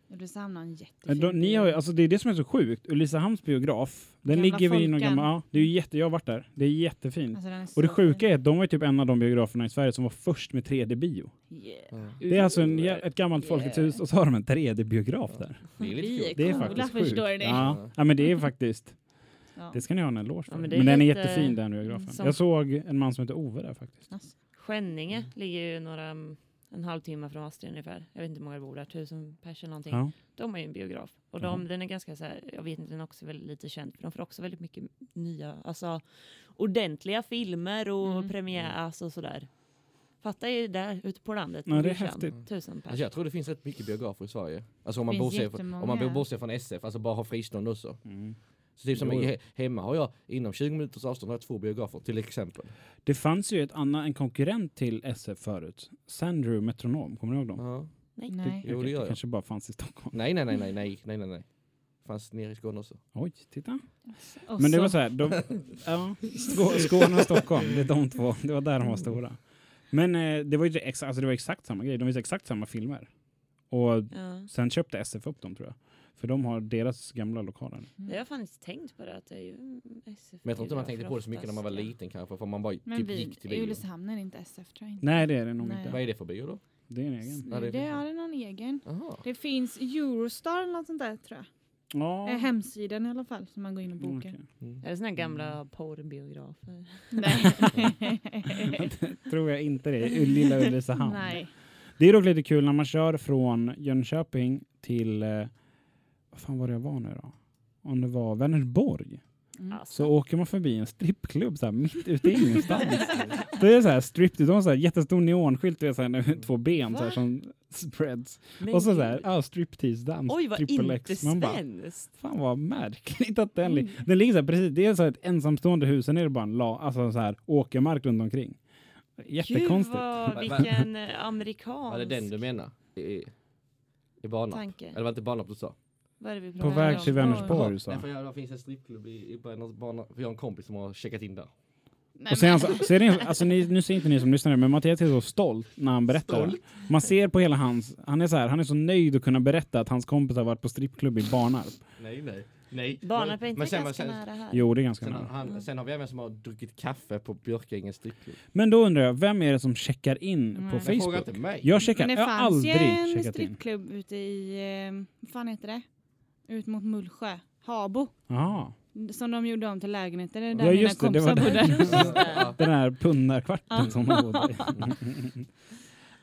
Ulricehamn har en jättefin då, ni har alltså det är det som är så sjukt. Ulricehamns biograf, den Gamla ligger vid någon gammal... Ja, det är ju jätte, jag har varit där. Det är jättefint. Alltså, är Och det sjuka fin. är att de var typ en av de biograferna i Sverige som var först med 3D-bio. Yeah. Det är alltså en, ett gammalt Yeah. Folkets hus och så har de en 3D-biograf där. Det är lite Vi är kul. Det är coola faktiskt sjukt. Ja. ja, men det är faktiskt... Ja. Det ska ni ha en eloge för. Ja, men men är den är lite- jättefin den biografen. som- Jag såg en man som heter Ove där faktiskt. Alltså, Skänninge ligger ju några, en halvtimme från Vadstena ungefär. Jag vet inte hur många det bor där, tusen personer någonting. Ja. De har ju en biograf. Och de, den är ganska så här, jag vet inte, den är också väldigt lite känd för de får också väldigt mycket nya, alltså ordentliga filmer och Mm. premiär, alltså sådär. Fatta er där ute på landet. Ja, det är häftigt. Tusen pers. Alltså jag tror det finns rätt mycket biografer i Sverige. Alltså om man, bortser, från- om man bortser från SF, alltså bara har fristående också. Mm. Så typ som Jo, jo. he- hemma har jag inom 20 minuters avstånd har jag två biografer till exempel. Det fanns ju ett annan, en konkurrent till SF förut. Sandrew Metronom, kommer du ihåg dem? Ja. Nej. Nej. Jo, det gör jag. kanske bara fanns i Stockholm. Nej, nej, nej, nej, nej, nej, nej, nej. Fanns nere i Skåne också. Oj, titta. Och Men det var så här, de, ja, Skå- Skåne och Stockholm, det är de två. Det var där de var stora. Men eh, det var ju ex, alltså det var exakt samma grej. De visade exakt samma filmer. Och Ja. sen köpte SF upp dem tror jag. För de har deras gamla lokaler. Jag har fan inte tänkt på det att det är ju mm, SF. Men jag tror inte man tänkte på det så mycket när man var liten kanske, för man bara Men typ vi, gick till bio. Ulricehamn är inte SF tror jag inte. Nej, det är det nog Nej. Vad inte. är det för bio då? Det är en egen. Ja, det det, är- är det någon egen. Jaha. Det finns Eurostar eller något sånt där tror jag. Ja. Eh, Hemsidan i alla fall som man går in och bokar. Okej. Mm. Är det såna gamla porrbiografer? Nej. Tror jag inte det. Lilla Ulricehamn. Nej. Det är dock lite kul när man kör från Jönköping till... Vad fan var det jag var nu då? Om det var Vänersborg. Mm. Alltså. Så åker man förbi en strippklubb så här, mitt ute i ingenstans. det är så här strip, de har så här jättestor neonskylt det är så här, med två ben så här, som spreads. Men och så, så här, ja, striptease-dans. Oj vad triple X. Man bara, fan vad märkligt att den, Mm. den ligger så här, precis, det är så här ett ensamstående hus, sen är det bara en la, alltså så här, åkermark runt omkring. Jättekonstigt. Gud vad, Va- vilken amerikansk Var det den du menar? I, i banan? tanke. Eller var det inte banan du sa? Vad är det vi På väg till Vänersborg så. Nej, för jag, det finns en strippklubb i, i Bränners bana. För jag har en kompis som har checkat in där. Nej, Och sen, men- så, ser ni, alltså, ni, nu ser inte ni som lyssnar, men Mattias är så stolt när han berättar. det. Man ser på hela hans, han är så här, han är så nöjd att kunna berätta att hans kompis har varit på strippklubb i Barnarp. Nej, nej. nej. Barnarp är inte Men sen- ganska sen- nära här. Jo, det är ganska Sen har, nära. han, sen har vi även som har druckit kaffe på Björkängens strippklubb. Men då undrar jag, vem är det som checkar in Nej. på Men fråga Facebook? inte mig. Jag checkar, Men det jag har fanns ju aldrig en checkat in. strippklubb ute i, eh, vad fan heter det? Ut mot Mullsjö. Habo. Jaha, Som de gjorde om till lägenheter. Det är där Ja, mina just det, det kompisar bodde. Den här punnarkvarten Ja. som han bodde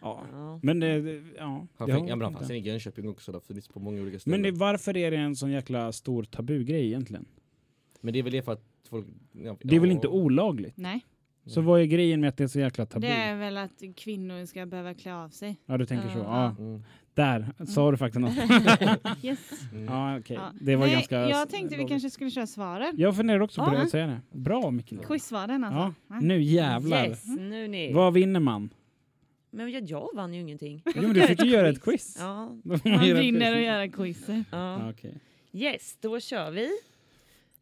ja. Ja. Men det, det- ja. Han fick, ja, men han fanns i Jönköping också. Det har funnits på många olika ställen. Men det, varför är det en sån jäkla stor tabugrej egentligen? Men det är väl det för att folk... Ja, Det är väl inte olagligt? Nej, Så vad är grejen med att det är så jäkla tabu? det är väl att kvinnor ska behöva klä av sig. Ja, du tänker så. Ja, Mm. Där sa du faktiskt något. Yes. Mm. Ja, okej. Ja. Det var Nej, ganska... jag tänkte vi kanske skulle köra svaren. Jag funderar också på Ja. det, säga det. Bra Micke. Quizsvaren alltså. Ja, nu jävlar. Yes, nu ni. Vad vinner man? Men jag, jag vann ju ingenting. Jo, men du fick ju göra ett quiz. Ja. Man Man vinner quiz. att göra quizzer. ja. Ja, okej. Yes, då kör vi.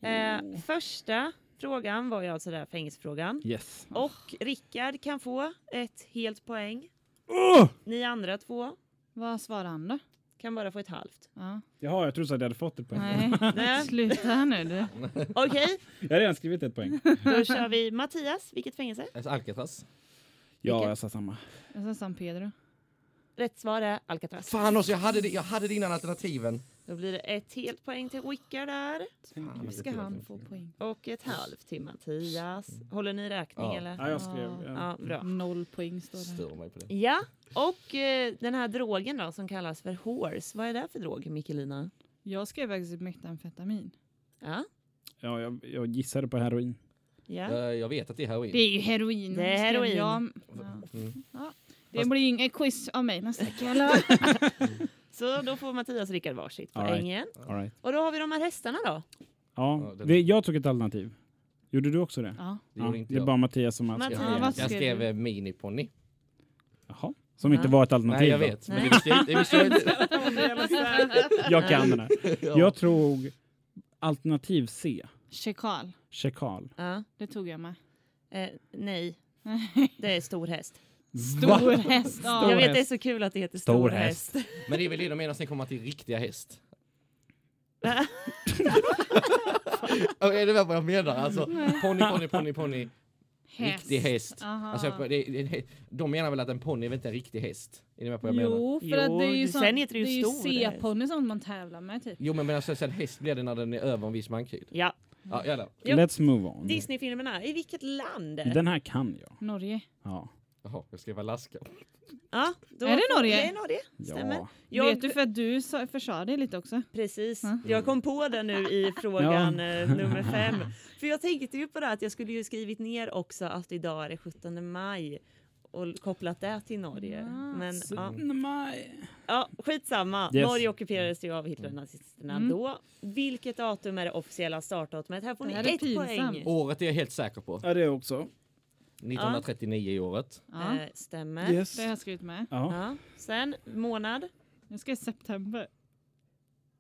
Eh, första frågan var ju alltså där fängelsefrågan. Yes. Och Rickard kan få ett helt poäng. Åh! Ni andra två Vad svarar han då? kan bara få ett halvt. Ja. Jaha, jag trodde att jag hade fått ett poäng. Nej, Nej. sluta nu du. Okej, Jag har redan skrivit ett poäng. då kör vi Mattias. Vilket fängelse? Alcatraz. Ja, Vilket? jag sa samma. Jag sa San Pedro. Rätt svar är Alcatraz. Fan också, jag hade, det- jag hade dina alternativen. Då blir det ett helt poäng till Rickard där. Fan, ska han få poäng. Och ett halvt till Mattias. Håller ni räkning Ja. eller? Ja, jag skrev. Ja, bra. Noll poäng står det. Stör mig på det. Ja, och eh, den här drogen då som kallas för horse. Vad är det för drog, Mikkelina? Jag skrev faktiskt metamfetamin. Ja, Ja, jag, jag gissade på heroin. ja. Eh, Jag vet att det är heroin. Det är ju heroin. Det är heroin. Jag. Mm. Ja. Det blir inget quiz av mig nästa vecka. Så då får Mattias och Rickard varsitt All right. poängen. All right. Och då har vi de här hästarna då. Ja, vi, jag tog ett alternativ. Gjorde du också det? Ja. Det Ja, det är bara Mattias som har Mattias. vad Jag skrev eh, miniponny. Jaha. Som inte Ja. var ett alternativ. Nej, jag då. vet. Men Nej. det visste jag, det visste jag inte. Jag kan den här. Ja. Jag tror alternativ C. Chekal. Chekal. Ja. Det tog jag med. Eh, nej, det är stor häst. Stor häst. Ja. Stor jag vet häst. det är så kul att det heter Stor stor, häst. häst. Men det är väl det de menar, sen kommer man till riktiga häst. Är det vad jag menar? Alltså, ponny, ponny, ponny, ponny. Riktig häst. Aha. Alltså, det, det, de menar väl att en ponny är väl inte en riktig häst? Är ni med på vad jag menar? Jo, för att det är ju, sen sånt, heter det ju det är ju stor häst. C-ponny som man tävlar med typ. Jo men, men alltså, sen häst blir det när den är över en viss mankhöjd. Ja, Ja, jävlar. Let's move on. Disneyfilmerna. I vilket land? Den här kan jag. Norge. Ja. Jaha, jag skrev Alaska. Ja, då Är det Norge? Det är Norge, stämmer. Ja. Jag, Vet du för att du sa- försade det lite också? Precis. Ja. Jag kom på det nu i frågan eh, nummer fem. För jag tänkte ju på det att jag skulle ju skrivit ner också att idag är det 17 maj och kopplat det till Norge. Men ja, ja, skitsamma. Yes. Norge ockuperades ju av Hitler och nazisterna Mm. då. Vilket datum är det officiella startdatumet? Här får Det ni ett pinsamt. poäng. Året är jag helt säker på. Ja, det också. 1939 i året. Ja, Eh, stämmer. Yes. det har jag skrivit med. Ja, Ja. Sen månad. Jag ska i september.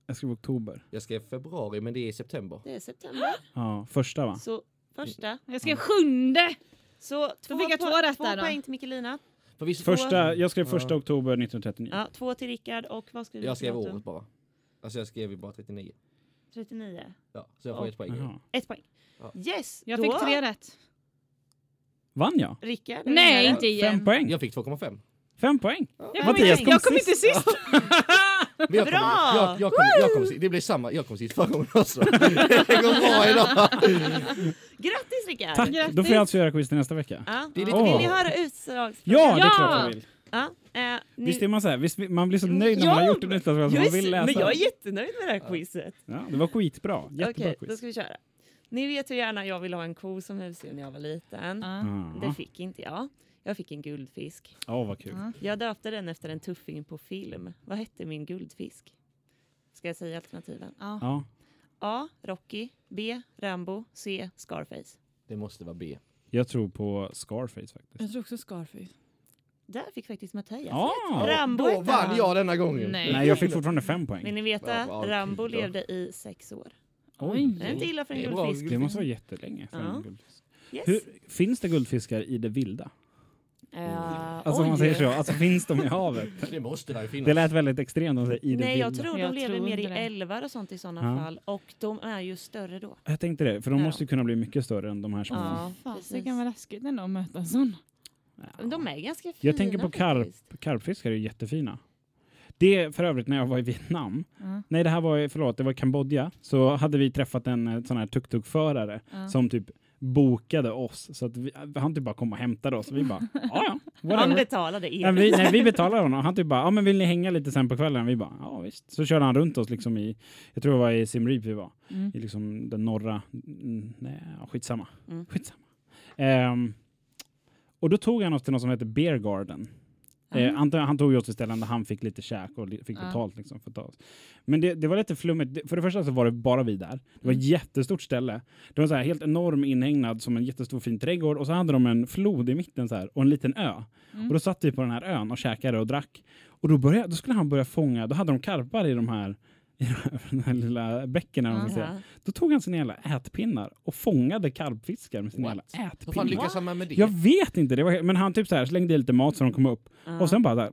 jag skrev oktober. Jag skrev februari men det är i september. Det är september. Ja, första va? Så första. Jag skrev sjunde! Så två, fick jag två rätt två där då. poäng till Mikkelina. För visst, Första, jag skrev Ja. första oktober 1939. Ja, två till Rickard och vad skrev du? jag skrev året bara. Alltså jag skrev ju bara 39. 39. Ja, så jag får ett poäng. Jaha. Ett poäng. Ja. Yes, Jag då, fick tre rätt. Vann jag? Rickard. Nej, vinnare. inte igen. Fem poäng? Jag fick 2,5. Fem poäng? Jag kom, Mattias inte, kom jag kom inte sist. Men jag kom, Bra! Jag, jag kom, jag kom, det blir samma, jag kom sist förra gången också. Det går bra idag. Grattis Rickard! Tack! Grattis. Då får jag alltså göra quiz till nästa vecka. Ja. Det är lite Vill Åh. ni höra utslagsfrågan? Ja, det är klart jag vill. Ja, eh, ni... Visst är man så här, visst, man blir så nöjd när Ja, man har gjort en utslagsfråga som jag man är, vill s- läsa. men jag är jättenöjd med det här quizet. Ja, det var skitbra. Jättebra då quiz. ska vi köra. Ni vet hur gärna jag ville ha en ko som husdjur när jag var liten. Ja. Det fick inte jag. Jag fick en guldfisk. Ja, vad kul. Ja. Jag döpte den efter en tuffing på film. Vad hette min guldfisk? Ska jag säga alternativen? Ja. Ja. A. Rocky. B. Rambo. C. Scarface. Det måste vara B. Jag tror på Scarface faktiskt. Jag tror också Scarface. Där fick faktiskt Mattias rätt. Rambo Då vann jag denna gången. Nej. Nej, jag fick fortfarande fem Vill poäng. ni veta? Rambo levde i sex år. Oj. Det är inte illa för en Det guldfisk. Det måste vara jättelänge för Ja. en guldfisk. Yes. Hur, finns det guldfiskar i det vilda? Eh, Alltså om man säger så, alltså finns de i havet? Det måste ju finnas. Det lät väldigt extremt att säga i det Nej, jag vilda. tror de Jag lever tror mer i det. älvar och sånt i sådana Ja. fall. Och de är ju större då. Jag tänkte det, för de Ja. måste ju kunna bli mycket större än de här som... Ja, Fan, det kan vara läskigt ändå att möta en sån. Ja. De är ganska fina Jag tänker på karp, karpfiskar är jättefina. Det för övrigt när jag var i Vietnam. Ja. Nej, det här var, förlåt, det var Kambodja. Så hade vi träffat en eh, sån här tuk-tuk-förare Ja. som typ bokade oss. Så att vi, han typ bara kom och hämtade oss. Och vi bara, ja ja, Han betalade er. Nej, vi, nej, vi betalade honom. Han typ bara, ja men vill ni hänga lite sen på kvällen? Vi bara, ja visst. Så körde han runt oss liksom i, jag tror det var i Siem Reap vi var. Mm. I liksom den norra, mm, nej, skitsamma. Mm. skitsamma. Ehm, och då tog han oss till något som heter Beer Garden. Eh, Ja. han, han tog ju oss till ställen där han fick lite käk och fick Ja. betalt liksom, för att ta oss. Men det, det var lite flummigt. För det första så var det bara vi där. Det var ett Mm. jättestort ställe. Det var så här helt enorm inhägnad som en jättestor fin trädgård och så hade de en flod i mitten så här och en liten ö. Mm. Och då satt vi på den här ön och käkade och drack. Och då, började, då skulle han börja fånga, då hade de karpar i de här i den här lilla bäcken. eller vad man säga. Då tog han sina jävla ätpinnar och fångade karpfiskar med sina What? jävla Hur fan ätpinnar. lyckas han med det? Jag vet inte, det var, men han typ så här slängde i lite mat så de kom upp. Ja. Och sen bara där,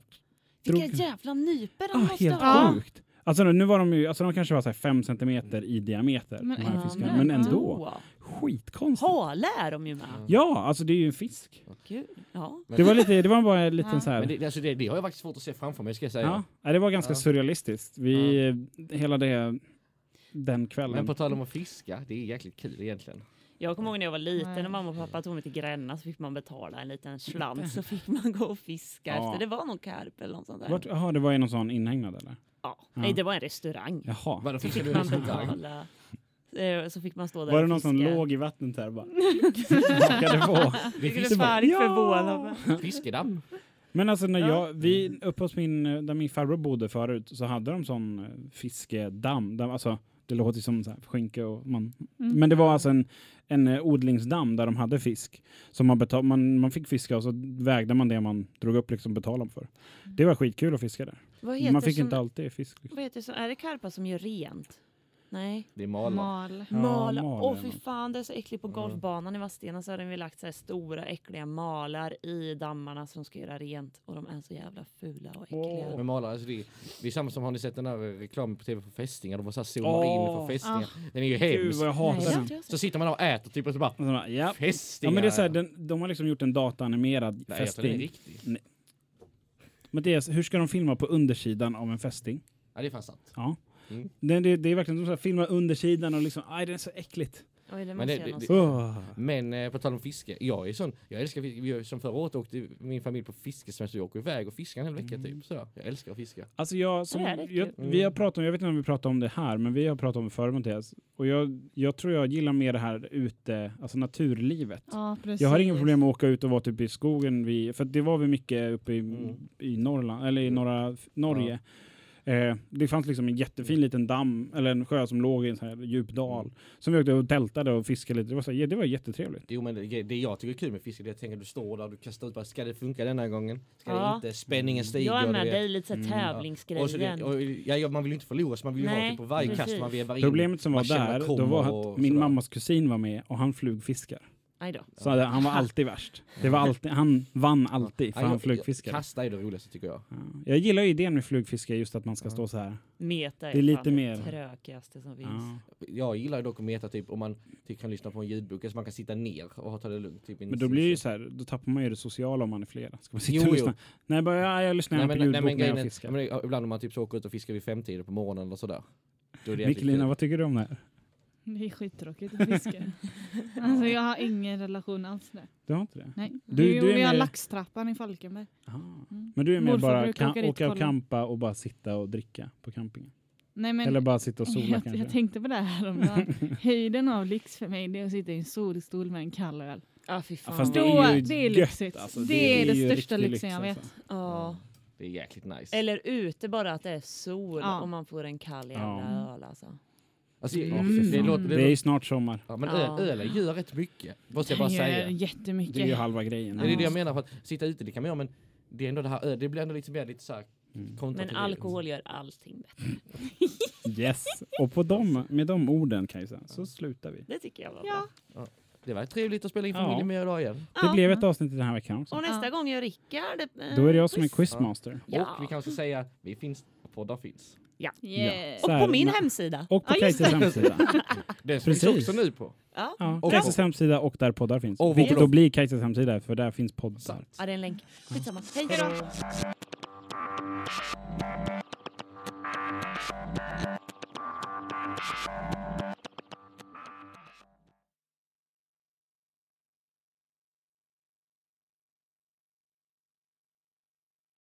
Vilka drog- jävla nyper ah, de måste helt ha. sjukt. Alltså nu var de ju, alltså de kanske var så här fem centimeter i diameter. Men de här fiskarna. men ändå. Skitkonstigt. Hale är de ju med. Ja, alltså det är ju en fisk. Gud. Ja. Det var lite, det var bara en liten Ja. så här. Men det, alltså det, det har jag faktiskt svårt att se framför mig ska jag säga. ja, det var ganska Ja. surrealistiskt. Vi, hela det, den kvällen. Men på tal om att fiska, det är jäkligt kul egentligen. Jag kommer ihåg när jag var liten Nej. och mamma och pappa tog mig till Gränna så fick man betala en liten slant så fick man gå och fiska Ja. efter. Det var någon karp eller något sånt där. Vart, aha, det var i någon sån inhägnad eller? Ja. Ja. Nej, det var en restaurang. Jaha. Vadå fick man restaurang? betala. Eh, Så fick man stå där Var det någon som låg i vattnet här bara hakade på? Vi Jag fisk, blev färdigt Ja! förvånad. fiskedamm. Men alltså när Ja. jag, vi uppe hos min, där min farbror bodde förut så hade de sån eh, fiskedamm. Där, alltså, det låter som så här, skynke och man, Mm. Men det var alltså en, en eh, odlingsdamm där de hade fisk. Så man, betal, man, man fick fiska och så vägde man det man drog upp liksom betalade för. Det var skitkul att fiska där. Vad heter Man fick som, inte alltid fisk. Liksom. Vad heter så, är det karpar som gör rent? Nej. Det är malar. Mal. Ja, mal Åh fy fan det är så äckligt på golfbanan i Vadstena så har de ju lagt så här stora äckliga malar i dammarna som ska göra rent och de är så jävla fula och äckliga. Åh. Med malar, alltså det, det är samma som har ni sett den där reklamen på tv för fästingar? De var såhär zoomar Åh. in för fästingar. Ah. Den är ju Gud hemsk. vad jag Nej, hatar den. sett. Så sitter man och äter typ och så bara så ja. fästingar. ja men det är så här, den, de har liksom gjort en dataanimerad Nej, jag tror den är fästing. riktig. Mattias, hur ska de filma på undersidan av en fästing? Ja det är fan sant. Ja. Mm. Det, det, det är verkligen som att filma undersidan och liksom, aj det är så äckligt. Oj, det Men det- jag det-. Åh. Men eh, på tal om fiske, jag är sån, jag älskar fiske. Vi, som förra året åkte min familj på fiskesemester, vi åker iväg och fiskar en hel vecka typ. Så jag älskar att fiska. Alltså jag, som, jag, vi har pratat om, jag vet inte om vi pratar om det här, men vi har pratat om det förr Mattias. Och jag, jag tror jag gillar mer det här ute, alltså naturlivet. Ja. Jag har inga problem med att åka ut och vara typ i skogen, vid, för det var vi mycket uppe i, Mm. i Norrland, eller i norra F- Norge. Eh, det fanns liksom en jättefin liten damm, eller en sjö som låg i en sån här djup dal. Mm. Som vi åkte och tältade och fiskade lite. Det var, så här, det var jättetrevligt. Jo men det, det jag tycker är kul med fiske det är att tänka du står där, du kastar ut bara, ska det funka denna gången? Ska Ja. det inte? Spänningen stiger. Jag är med vet. dig lite så här Mm. tävlingsgrejen. Och så det, och, ja, ja, man vill ju inte förlora så man vill ju ha Nej, typ på varje kast precis. man vevar in. Problemet som var där, att då var att min mammas kusin var med och han flugfiskar. Så hade- han var alltid värst. Det var alltid, han vann alltid, för Ja, han flugfiskade. Kasta är det roligaste tycker jag. Ja. Jag gillar ju idén med flugfiske, just att man ska Ja. stå så här. Meta är, Det är lite mer- det tråkigaste som finns. Ja. Jag gillar dock att meta typ om man typ, kan lyssna på en ljudbok, så man kan sitta ner och ta det lugnt. Typ, Men då blir det ju så här, då tappar man ju det sociala om man är flera. Ska man sitta Jo, och jo. lyssna? Nej, bara, ja, jag lyssnar Nej på men, nej, ljudbok men när jag fiskar. ja, men ibland om man typ så åker ut och fiskar vid femtiden på morgonen eller sådär. Mikkelina, vad tycker du om det här? Det är skittråkigt att fiska. alltså jag har ingen relation alls till det. Du har inte det? Nej. Du- jo, du är vi har mer- laxtrappan i Falkenberg. Aha. Mm. Men du är mer Morfar bara åka åka och kolla. campa och bara sitta och dricka på campingen? Nej, men Eller bara sitta och sola jag, kanske? jag tänkte på det här häromdagen. Höjden av lyx för mig det är att sitta i en solstol med en kall öl. Ja, fy Ja, fan. fast det Då- är ju det är lyxigt. alltså. Det är det ju största riktig lyxen jag vet. alltså. Ja. Det är jäkligt nice. Eller ute bara att det är sol Ja. och man får en kall jävla Ja. öl alltså. Alltså, Mm. det, låter, det, Det är snart sommar. ja, men Ja. öl, ölen gör rätt mycket. Måste jag bara Det gör säga. jättemycket. Det är ju halva grejen. Det är det jag menar, för att sitta ute det kan man göra men det är ändå det här öl, det blir ändå lite mer lite såhär Mm. kontra Men alkohol gör allting bättre. Yes. Och på dem, med de orden Kajsa, så slutar vi. Det tycker jag var Ja. bra. det. Det var trevligt att spela in Ja. familjen med idag igen. Det Ja. blev ett avsnitt den här veckan också. Och nästa Ja. gång gör Rickard eh, Då är det jag som är quiz. quizmaster. Ja. Och vi kan också säga, vi finns, poddar finns. Ja. Yes. Och på min hemsida. Och på ah, Kajses hemsida. det finns också nu på. Ja. ja. Och Kajses hemsida och där poddar finns. Och Vilket då blir Kajsas hemsida för där finns poddar. Ja, det är en länk. Skitsamma. Hej då!